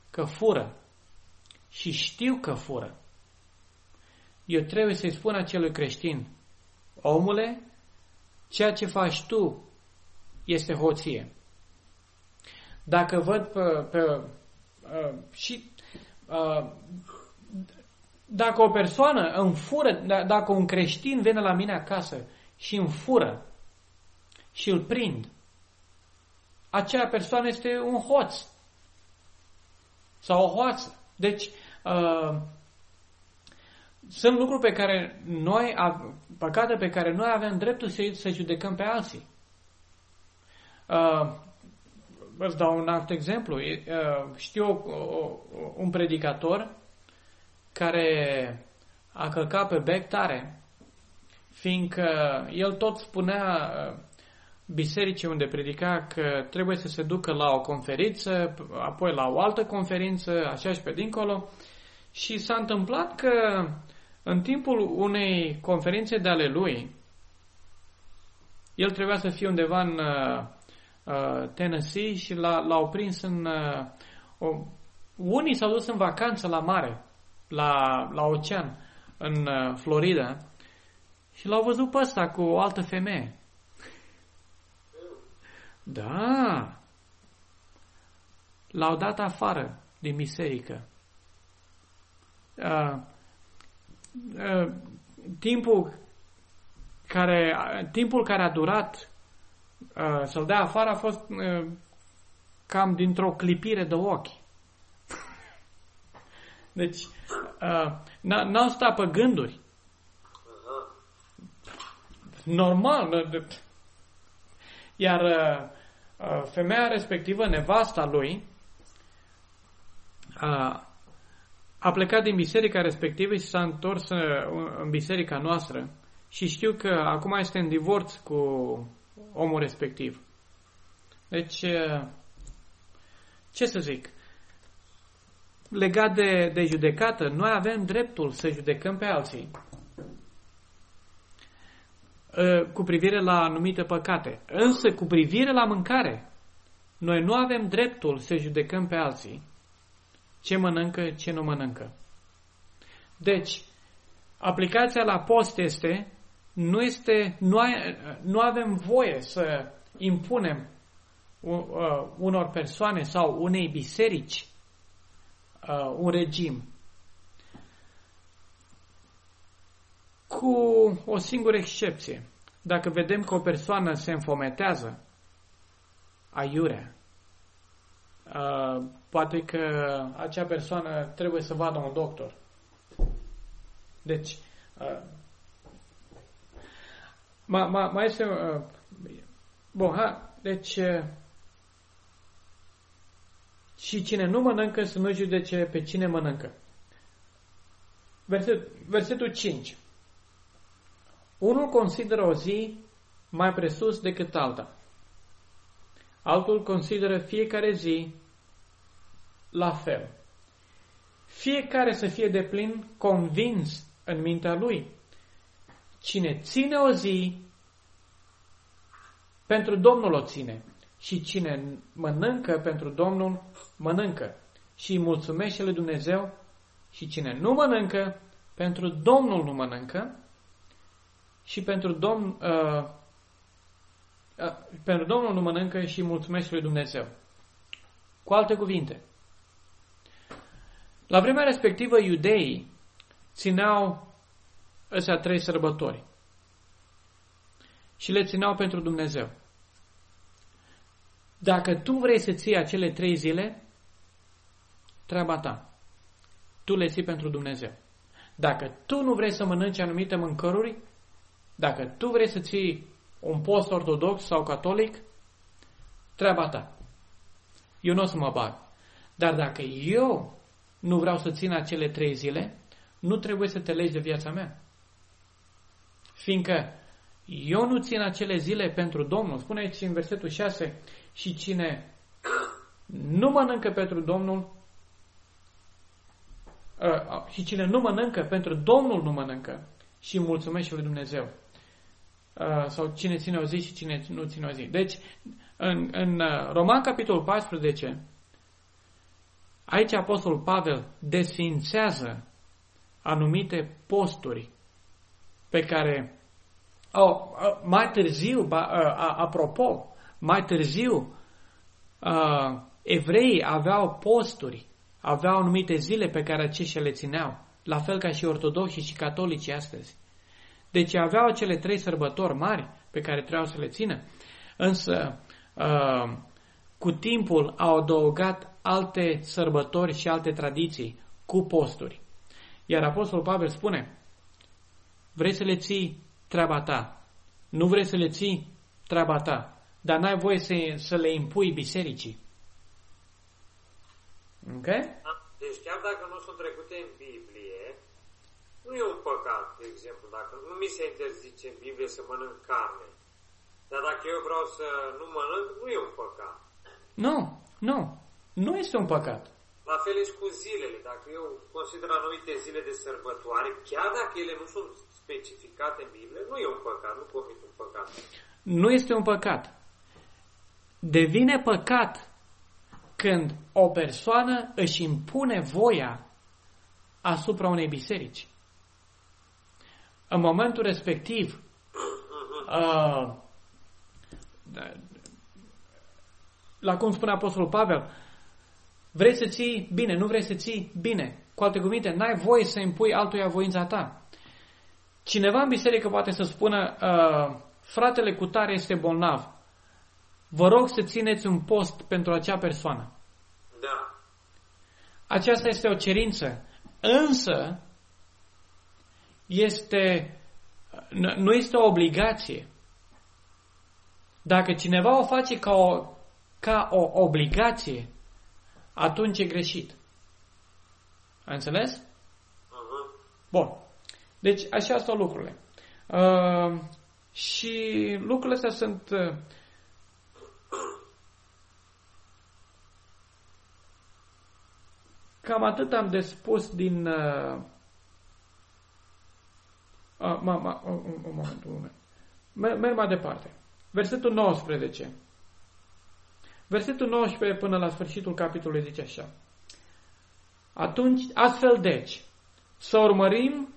că fură și știu că fură, eu trebuie să-i spun acelui creștin, omule, ceea ce faci tu este hoție. Dacă văd pe, pe uh, și uh, dacă o persoană îmi fură, dacă un creștin vine la mine acasă și îmi fură și îl prind, acea persoană este un hoț sau o hoață. Deci, uh, sunt lucruri pe care noi, păcate pe care noi avem dreptul să, să judecăm pe alții. Uh, îți dau un alt exemplu. Uh, știu uh, un predicator care a călcat pe bec tare, fiindcă el tot spunea uh, bisericii unde predica că trebuie să se ducă la o conferință, apoi la o altă conferință, așa și pe dincolo. Și s-a întâmplat că în timpul unei conferințe de ale lui, el trebuia să fie undeva în uh, uh Tennessee și l-au prins în... Uh, o, unii s-au dus în vacanță la mare, la, la ocean, în uh, Florida, și l-au văzut pe ăsta cu o altă femeie. Da. L-au dat afară din biserică. Uh, uh, timpul care, timpul care a durat uh, să-l dea afară a fost uh, cam dintr-o clipire de ochi. deci, uh, n-au stat pe gânduri. Normal. Iar uh, uh, femeia respectivă, nevasta lui, a, a plecat din biserica respectivă și s-a întors uh, în biserica noastră și știu că acum este în divorț cu omul respectiv. Deci, ce să zic? Legat de, de judecată, noi avem dreptul să judecăm pe alții. Ă, cu privire la anumite păcate. Însă, cu privire la mâncare, noi nu avem dreptul să judecăm pe alții ce mănâncă, ce nu mănâncă. Deci, aplicația la post este, nu, este, nu, ai, nu avem voie să impunem uh, unor persoane sau unei biserici uh, un regim. Cu o singură excepție. Dacă vedem că o persoană se înfometează, aiurea, uh, poate că acea persoană trebuie să vadă un doctor. Deci, uh, mai, mai este, uh, Bun, ha, deci și cine nu mănâncă să nu judece pe cine mănâncă. Verset, versetul 5. Unul consideră o zi mai presus decât alta. Altul consideră fiecare zi la fel. Fiecare să fie de plin convins în mintea lui. Cine ține o zi, pentru Domnul o ține. Și cine mănâncă pentru Domnul, mănâncă. Și îi mulțumește lui Dumnezeu. Și cine nu mănâncă, pentru Domnul nu mănâncă. Și pentru, Domn, uh, uh, pentru Domnul nu mănâncă și îi mulțumește lui Dumnezeu. Cu alte cuvinte, la vremea respectivă, iudeii țineau ăstea trei sărbători și le țineau pentru Dumnezeu. Dacă tu vrei să ții acele trei zile, treaba ta. Tu le ții pentru Dumnezeu. Dacă tu nu vrei să mănânci anumite mâncăruri, dacă tu vrei să ții un post ortodox sau catolic, treaba ta. Eu nu o să mă bag. Dar dacă eu nu vreau să țin acele trei zile, nu trebuie să te legi de viața mea. Fiindcă eu nu țin acele zile pentru Domnul. Spune aici în versetul 6, și cine nu mănâncă pentru Domnul, uh, și cine nu mănâncă pentru Domnul nu mănâncă și mulțumește lui Dumnezeu. Uh, sau cine ține o zi și cine nu ține o zi. Deci, în, în Roman capitolul 14, Aici Apostolul Pavel desfințează anumite posturi pe care, oh, mai târziu, apropo, mai târziu, evreii aveau posturi, aveau anumite zile pe care aceștia le țineau, la fel ca și ortodoxi și catolici astăzi. Deci aveau cele trei sărbători mari pe care trebuiau să le țină, însă cu timpul au adăugat alte sărbători și alte tradiții cu posturi. Iar Apostolul Pavel spune, vrei să le ții treaba ta, nu vrei să le ții treaba ta, dar n-ai voie să, să le impui bisericii. Ok? Deci chiar dacă nu sunt trecute în Biblie, nu e un păcat, de exemplu, dacă nu mi se interzice în Biblie să mănânc carne. Dar dacă eu vreau să nu mănânc, nu e un păcat. Nu, nu. Nu este un păcat. La fel și cu zilele. Dacă eu consider anumite zile de sărbătoare, chiar dacă ele nu sunt specificate în Biblie, nu e un păcat, nu comit un păcat. Nu este un păcat. Devine păcat când o persoană își impune voia asupra unei biserici. În momentul respectiv, uh, la cum spune Apostolul Pavel, Vrei să ții? Bine. Nu vrei să ții? Bine. Cu alte cuvinte, n-ai voie să impui altuia voința ta. Cineva în biserică poate să spună, uh, fratele cu tare este bolnav. Vă rog să țineți un post pentru acea persoană. Da. Aceasta este o cerință. Însă, este, nu este o obligație. Dacă cineva o face ca o, ca o obligație, atunci e greșit. Ai înțeles? Uh-huh. Bun. Deci așa stau lucrurile. Uh, și lucrurile astea sunt uh, cam atât am de spus din uh, uh, ma, ma, un, un moment, un moment. Merg mai departe. Versetul 19. Versetul 19 până la sfârșitul capitolului zice așa. Atunci, astfel deci, să urmărim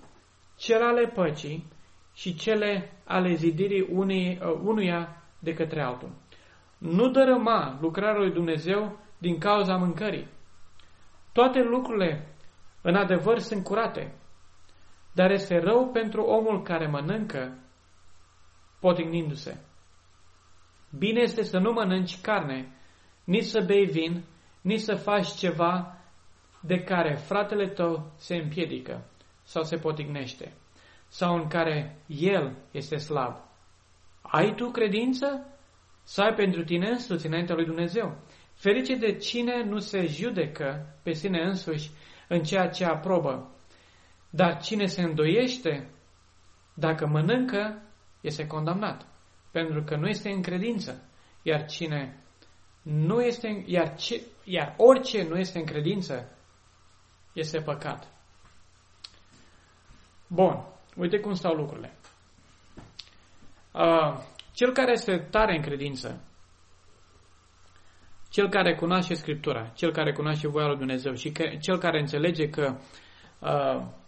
cele ale păcii și cele ale zidirii unei, uh, unuia de către altul. Nu dărâma lucrarea lui Dumnezeu din cauza mâncării. Toate lucrurile, în adevăr, sunt curate, dar este rău pentru omul care mănâncă, potignindu-se. Bine este să nu mănânci carne nici să bei vin, nici să faci ceva de care fratele tău se împiedică sau se potignește, sau în care el este slab. Ai tu credință? să ai pentru tine însuți înaintea lui Dumnezeu. Ferice de cine nu se judecă pe sine însuși în ceea ce aprobă, dar cine se îndoiește, dacă mănâncă, este condamnat, pentru că nu este în credință, iar cine nu este, iar, ce, iar orice nu este în credință, este păcat. Bun, uite cum stau lucrurile. Uh, cel care este tare în credință, cel care cunoaște Scriptura, cel care cunoaște voia lui Dumnezeu și că, cel care înțelege că uh,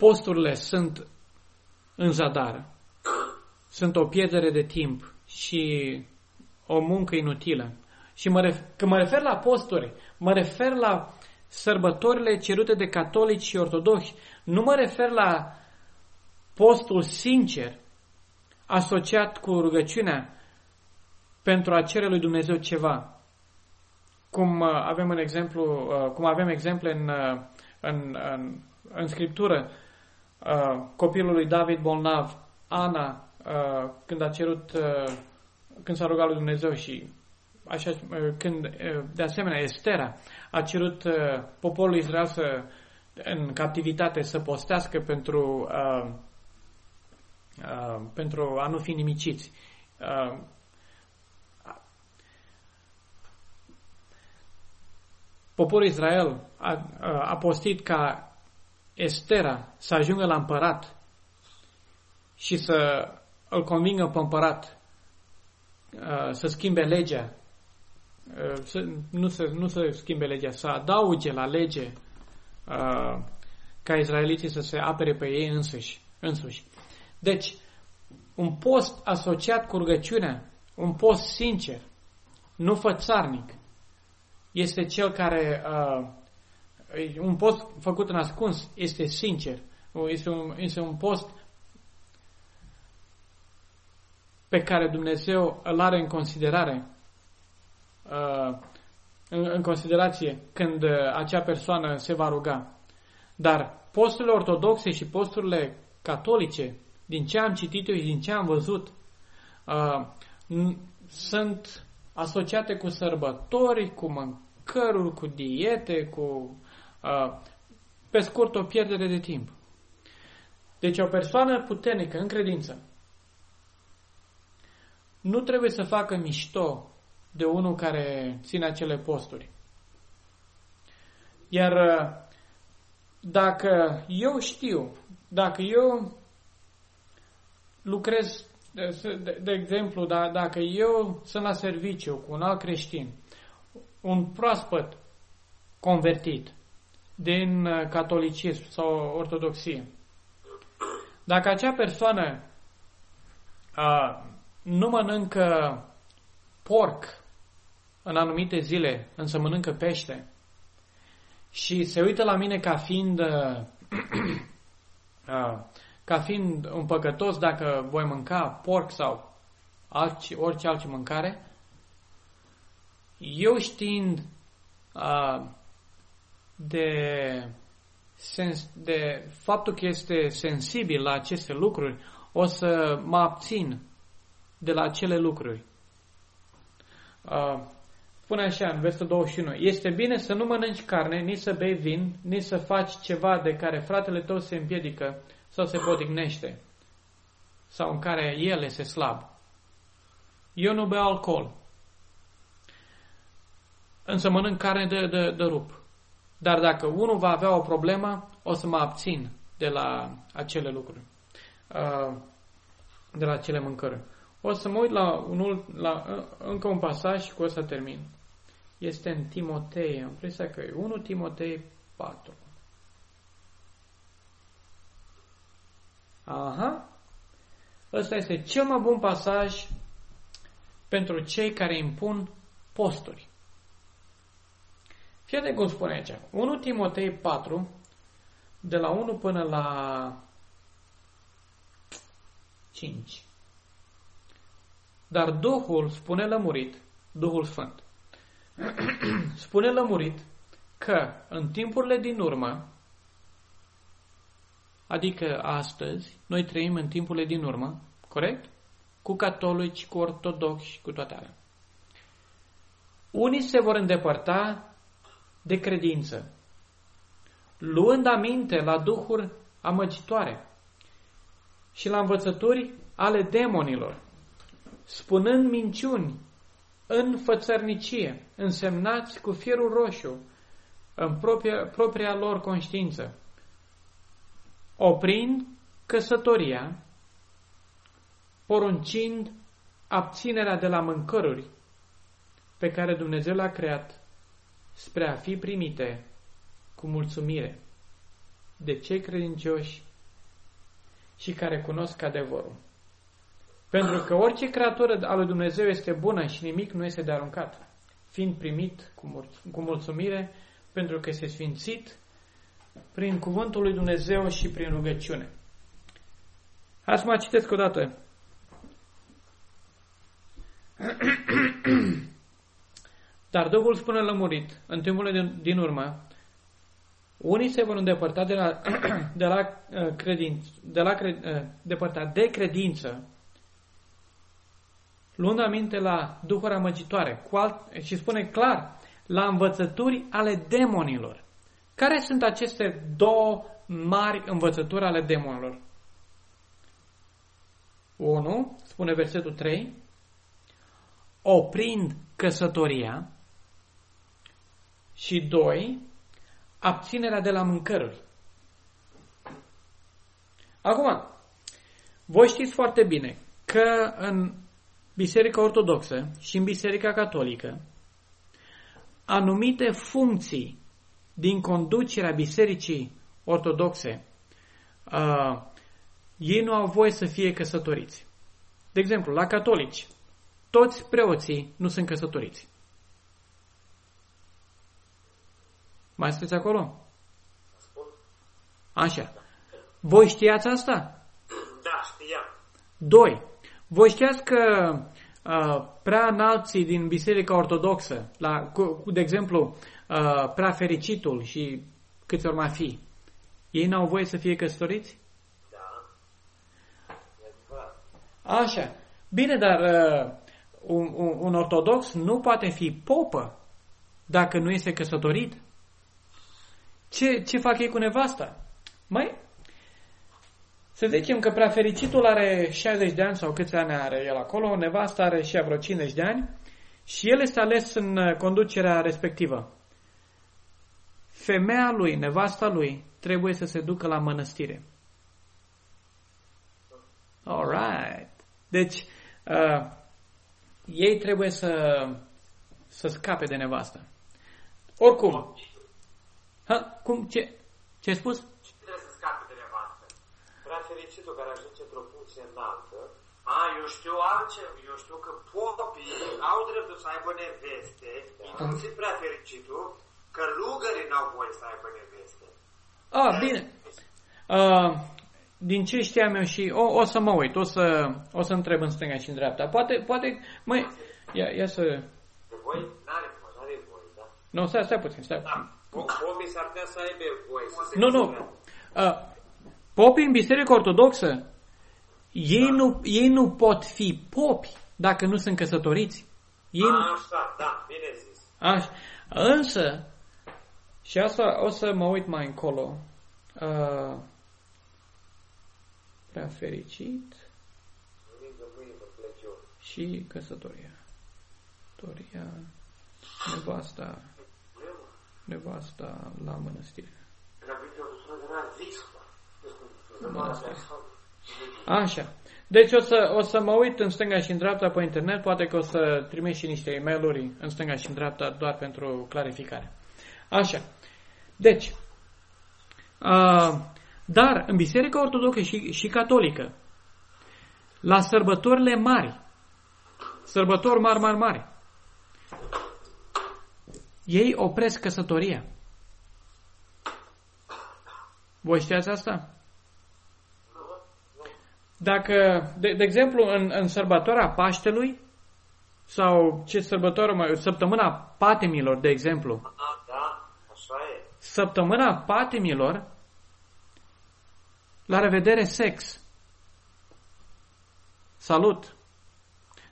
posturile sunt în zadar, sunt o pierdere de timp și o muncă inutilă. Și mă refer, când mă refer la posturi, mă refer la sărbătorile cerute de catolici și ortodoxi. Nu mă refer la postul sincer, asociat cu rugăciunea pentru a cere lui Dumnezeu ceva. Cum uh, avem în exemplu, uh, cum avem exemple în, uh, în, în, în Scriptură, copilul lui David bolnav, Ana, când a cerut, când s-a rugat lui Dumnezeu și așa, când, de asemenea, Estera a cerut poporul Israel să, în captivitate să postească pentru Uh, pentru a nu fi nimiciți. Uh, poporul Israel a, a postit ca Estera să ajungă la împărat și să îl convingă pe împărat uh, să schimbe legea, să, nu, să, nu să schimbe legea, să adauge la lege ca izraeliții să se apere pe ei însuși. însuși. Deci, un post asociat cu rugăciunea, un post sincer, nu fățarnic, este cel care, uh, un post făcut în ascuns, este sincer, este un, este un post pe care Dumnezeu îl are în considerare, uh, în, în considerație când uh, acea persoană se va ruga. Dar posturile ortodoxe și posturile catolice din ce am citit eu și din ce am văzut, uh, sunt asociate cu sărbători, cu mâncăruri, cu diete, cu, uh, pe scurt, o pierdere de timp. Deci o persoană puternică în credință nu trebuie să facă mișto de unul care ține acele posturi. Iar uh, dacă eu știu, dacă eu lucrez, de, de, de exemplu, da, dacă eu sunt la serviciu cu un alt creștin, un proaspăt convertit din uh, catolicism sau ortodoxie, dacă acea persoană a, nu mănâncă porc în anumite zile, însă mănâncă pește, și se uită la mine ca fiind a, a, ca fiind un păcătos dacă voi mânca porc sau alți, orice altă mâncare, eu știind uh, de, sens, de faptul că este sensibil la aceste lucruri, o să mă abțin de la acele lucruri. Uh, spune așa în versetul 21, este bine să nu mănânci carne, nici să bei vin, nici să faci ceva de care fratele tău se împiedică, sau se potignește sau în care el este slab. Eu nu beau alcool, însă mănânc carne de, de, de rup. Dar dacă unul va avea o problemă, o să mă abțin de la acele lucruri, uh, de la acele mâncări. O să mă uit la, unul, la uh, încă un pasaj și cu ăsta termin. Este în Timotei, am impresia că e 1 Timotei 4. Aha. Ăsta este cel mai bun pasaj pentru cei care impun posturi. Fie cum spune aici. 1 Timotei 4, de la 1 până la 5. Dar Duhul spune lămurit, Duhul Sfânt, spune lămurit că în timpurile din urmă adică astăzi, noi trăim în timpurile din urmă, corect? Cu catolici, cu ortodoxi, cu toate alea. Unii se vor îndepărta de credință, luând aminte la duhuri amăgitoare și la învățături ale demonilor, spunând minciuni în fățărnicie, însemnați cu fierul roșu, în propria, propria lor conștiință, oprind căsătoria, poruncind abținerea de la mâncăruri pe care Dumnezeu le-a creat spre a fi primite cu mulțumire de cei credincioși și care cunosc adevărul. Pentru că orice creatură a lui Dumnezeu este bună și nimic nu este de aruncat, fiind primit cu, cu mulțumire pentru că este sfințit prin cuvântul lui Dumnezeu și prin rugăciune. Hai să mai citesc o dată. Dar Duhul spune lămurit, în timpul din, din urmă, unii se vor îndepărta de la, de la uh, credință, de la cred, uh, depărta de credință, luând aminte la duhuri amăgitoare cu alt, și spune clar, la învățături ale demonilor. Care sunt aceste două mari învățături ale demonilor? 1. Spune versetul 3. Oprind căsătoria. Și 2 abținerea de la mâncăruri. Acum, voi știți foarte bine că în Biserica Ortodoxă și în Biserica Catolică anumite funcții din conducerea Bisericii Ortodoxe uh, ei nu au voie să fie căsătoriți. De exemplu, la catolici, toți preoții nu sunt căsătoriți. Mai sunteți acolo? Așa. Voi știați asta? Da, știam. Doi. Voi știați că uh, prea înalții din Biserica Ortodoxă, la, cu, de exemplu, uh, prea fericitul și câți ori mai fi, ei n-au voie să fie căsătoriți? Da. Așa. Bine, dar uh, un, un, un ortodox nu poate fi popă dacă nu este căsătorit. Ce, ce fac ei cu nevasta? Mai, să zicem că prea fericitul are 60 de ani sau câți ani are el acolo, nevasta are și ea vreo 50 de ani și el este ales în conducerea respectivă. Femeia lui, nevasta lui, trebuie să se ducă la mănăstire. Alright. Deci, uh, ei trebuie să, să scape de nevastă. Oricum, Ha? Cum? Ce? Ce ai spus? Ce trebuie să scape de nevastă? Prea fericitul care ajunge într-o funcție înaltă, a, eu știu altceva, eu știu că popii au dreptul să aibă neveste, da. inclusiv prea fericitul, că lugării n-au voie să aibă neveste. A, bine. Uh, din ce știam eu și o, o să mă uit, o să, o să întreb în stânga și în dreapta. Poate, poate, măi, ia, ia să... De voi n-are voie, n-are voie, da? Nu, stai, stai puțin, stai Da. Pomii s-ar putea să aibă voie să se Nu, nu. Uh, popii în Biserica Ortodoxă, ei nu, ei nu pot fi popi dacă nu sunt căsătoriți. Ei nu... Așa, da, bine zis. Așa. Însă, și asta o să mă uit mai încolo, uh, prea fericit Lângă mâine mă plec eu. și căsătoria. Toria, nevasta, nevasta la mănăstire. Mănăstire. Așa. Deci o să, o să mă uit în stânga și în dreapta pe internet, poate că o să trimit și niște e mail în stânga și în dreapta doar pentru clarificare. Așa. Deci, a, dar în Biserica Ortodoxă și, și Catolică, la sărbătorile mari, sărbători mari, mari, mari, ei opresc căsătoria. Voi știați asta? Dacă, de, de exemplu, în, în sărbătoarea Paștelui, sau ce sărbătoare mai, săptămâna patimilor, de exemplu, Da, așa e. săptămâna patimilor La revedere, sex. Salut!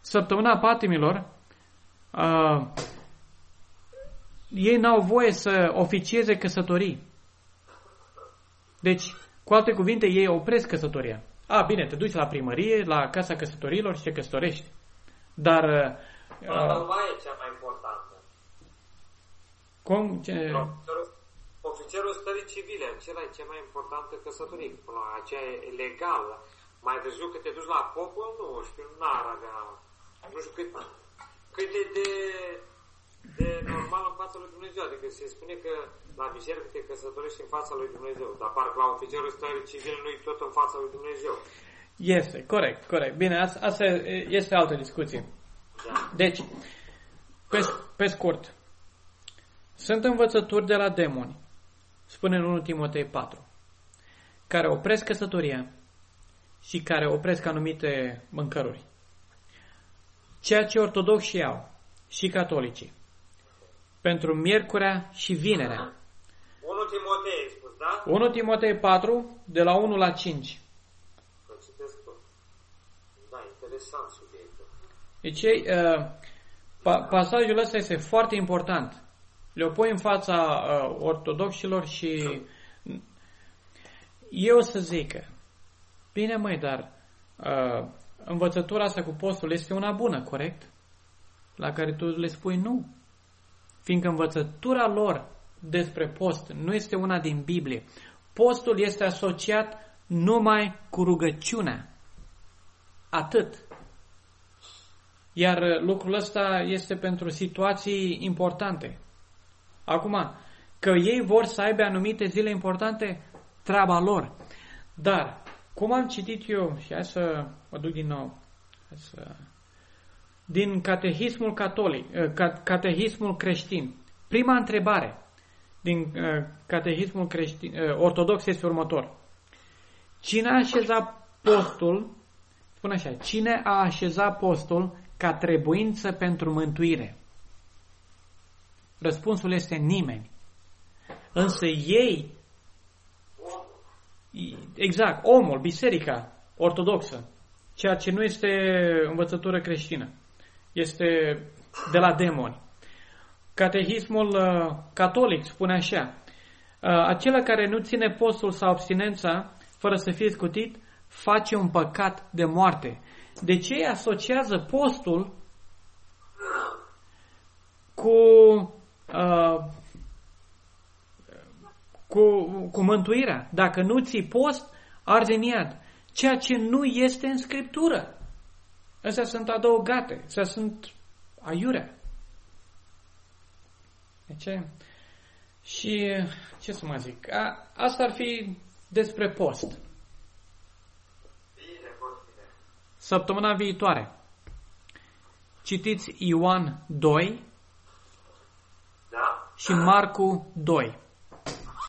Săptămâna patimilor, uh, ei n-au voie să oficieze căsătorii. Deci, cu alte cuvinte, ei opresc căsătoria. A, bine, te duci la primărie, la casa căsătorilor și te căsătorești. Dar... Uh, Asta mai e cea mai importantă. Cum? Ce... Ofițerul stării civile, acela e cea mai importantă căsătorie. Până aceea e legală. Mai târziu că te duci la popor, nu știu, n-ar avea... Nu știu cât, cât de, de, de normal în fața lui Dumnezeu. Adică se spune că la biserică te căsătorești în fața lui Dumnezeu. Dar parcă la ofițerul stării civile nu-i tot în fața lui Dumnezeu. Este, corect, corect. Bine, asta este altă discuție. Da. Deci, pe, pe scurt, sunt învățături de la demoni, spune în 1 Timotei 4, care opresc căsătoria și care opresc anumite mâncăruri. Ceea ce ortodoxii au și catolicii pentru miercurea și vinerea. 1 Timotei, spus, da? 1 Timotei 4, de la 1 la 5. Da, interesant subiectul. Deci, uh, pa, pasajul ăsta este foarte important. Le opui în fața uh, ortodoxilor și eu să zic că, bine măi, dar uh, învățătura asta cu postul este una bună, corect? La care tu le spui nu. Fiindcă învățătura lor despre post nu este una din Biblie. Postul este asociat numai cu rugăciunea. Atât. Iar lucrul ăsta este pentru situații importante. Acum, că ei vor să aibă anumite zile importante, treaba lor. Dar, cum am citit eu, și hai să mă duc din nou, hai să din catehismul catolic, uh, catehismul creștin. Prima întrebare din uh, catehismul creștin, uh, ortodox este următor. Cine a așezat postul, spune așa, cine a așezat postul ca trebuință pentru mântuire? Răspunsul este nimeni. Însă ei, exact, omul, biserica ortodoxă, ceea ce nu este învățătură creștină, este de la demoni. Catehismul uh, catolic spune așa, uh, acela care nu ține postul sau abstinența fără să fie scutit, face un păcat de moarte. De ce asociază postul cu, uh, cu, cu mântuirea? Dacă nu ții post, arde în iad. Ceea ce nu este în Scriptură. Astea sunt adăugate, astea sunt aiure. De ce? Și ce să mai zic? A, asta ar fi despre post. Bine, bine. Săptămâna viitoare. Citiți Ioan 2 da. și Marcu 2.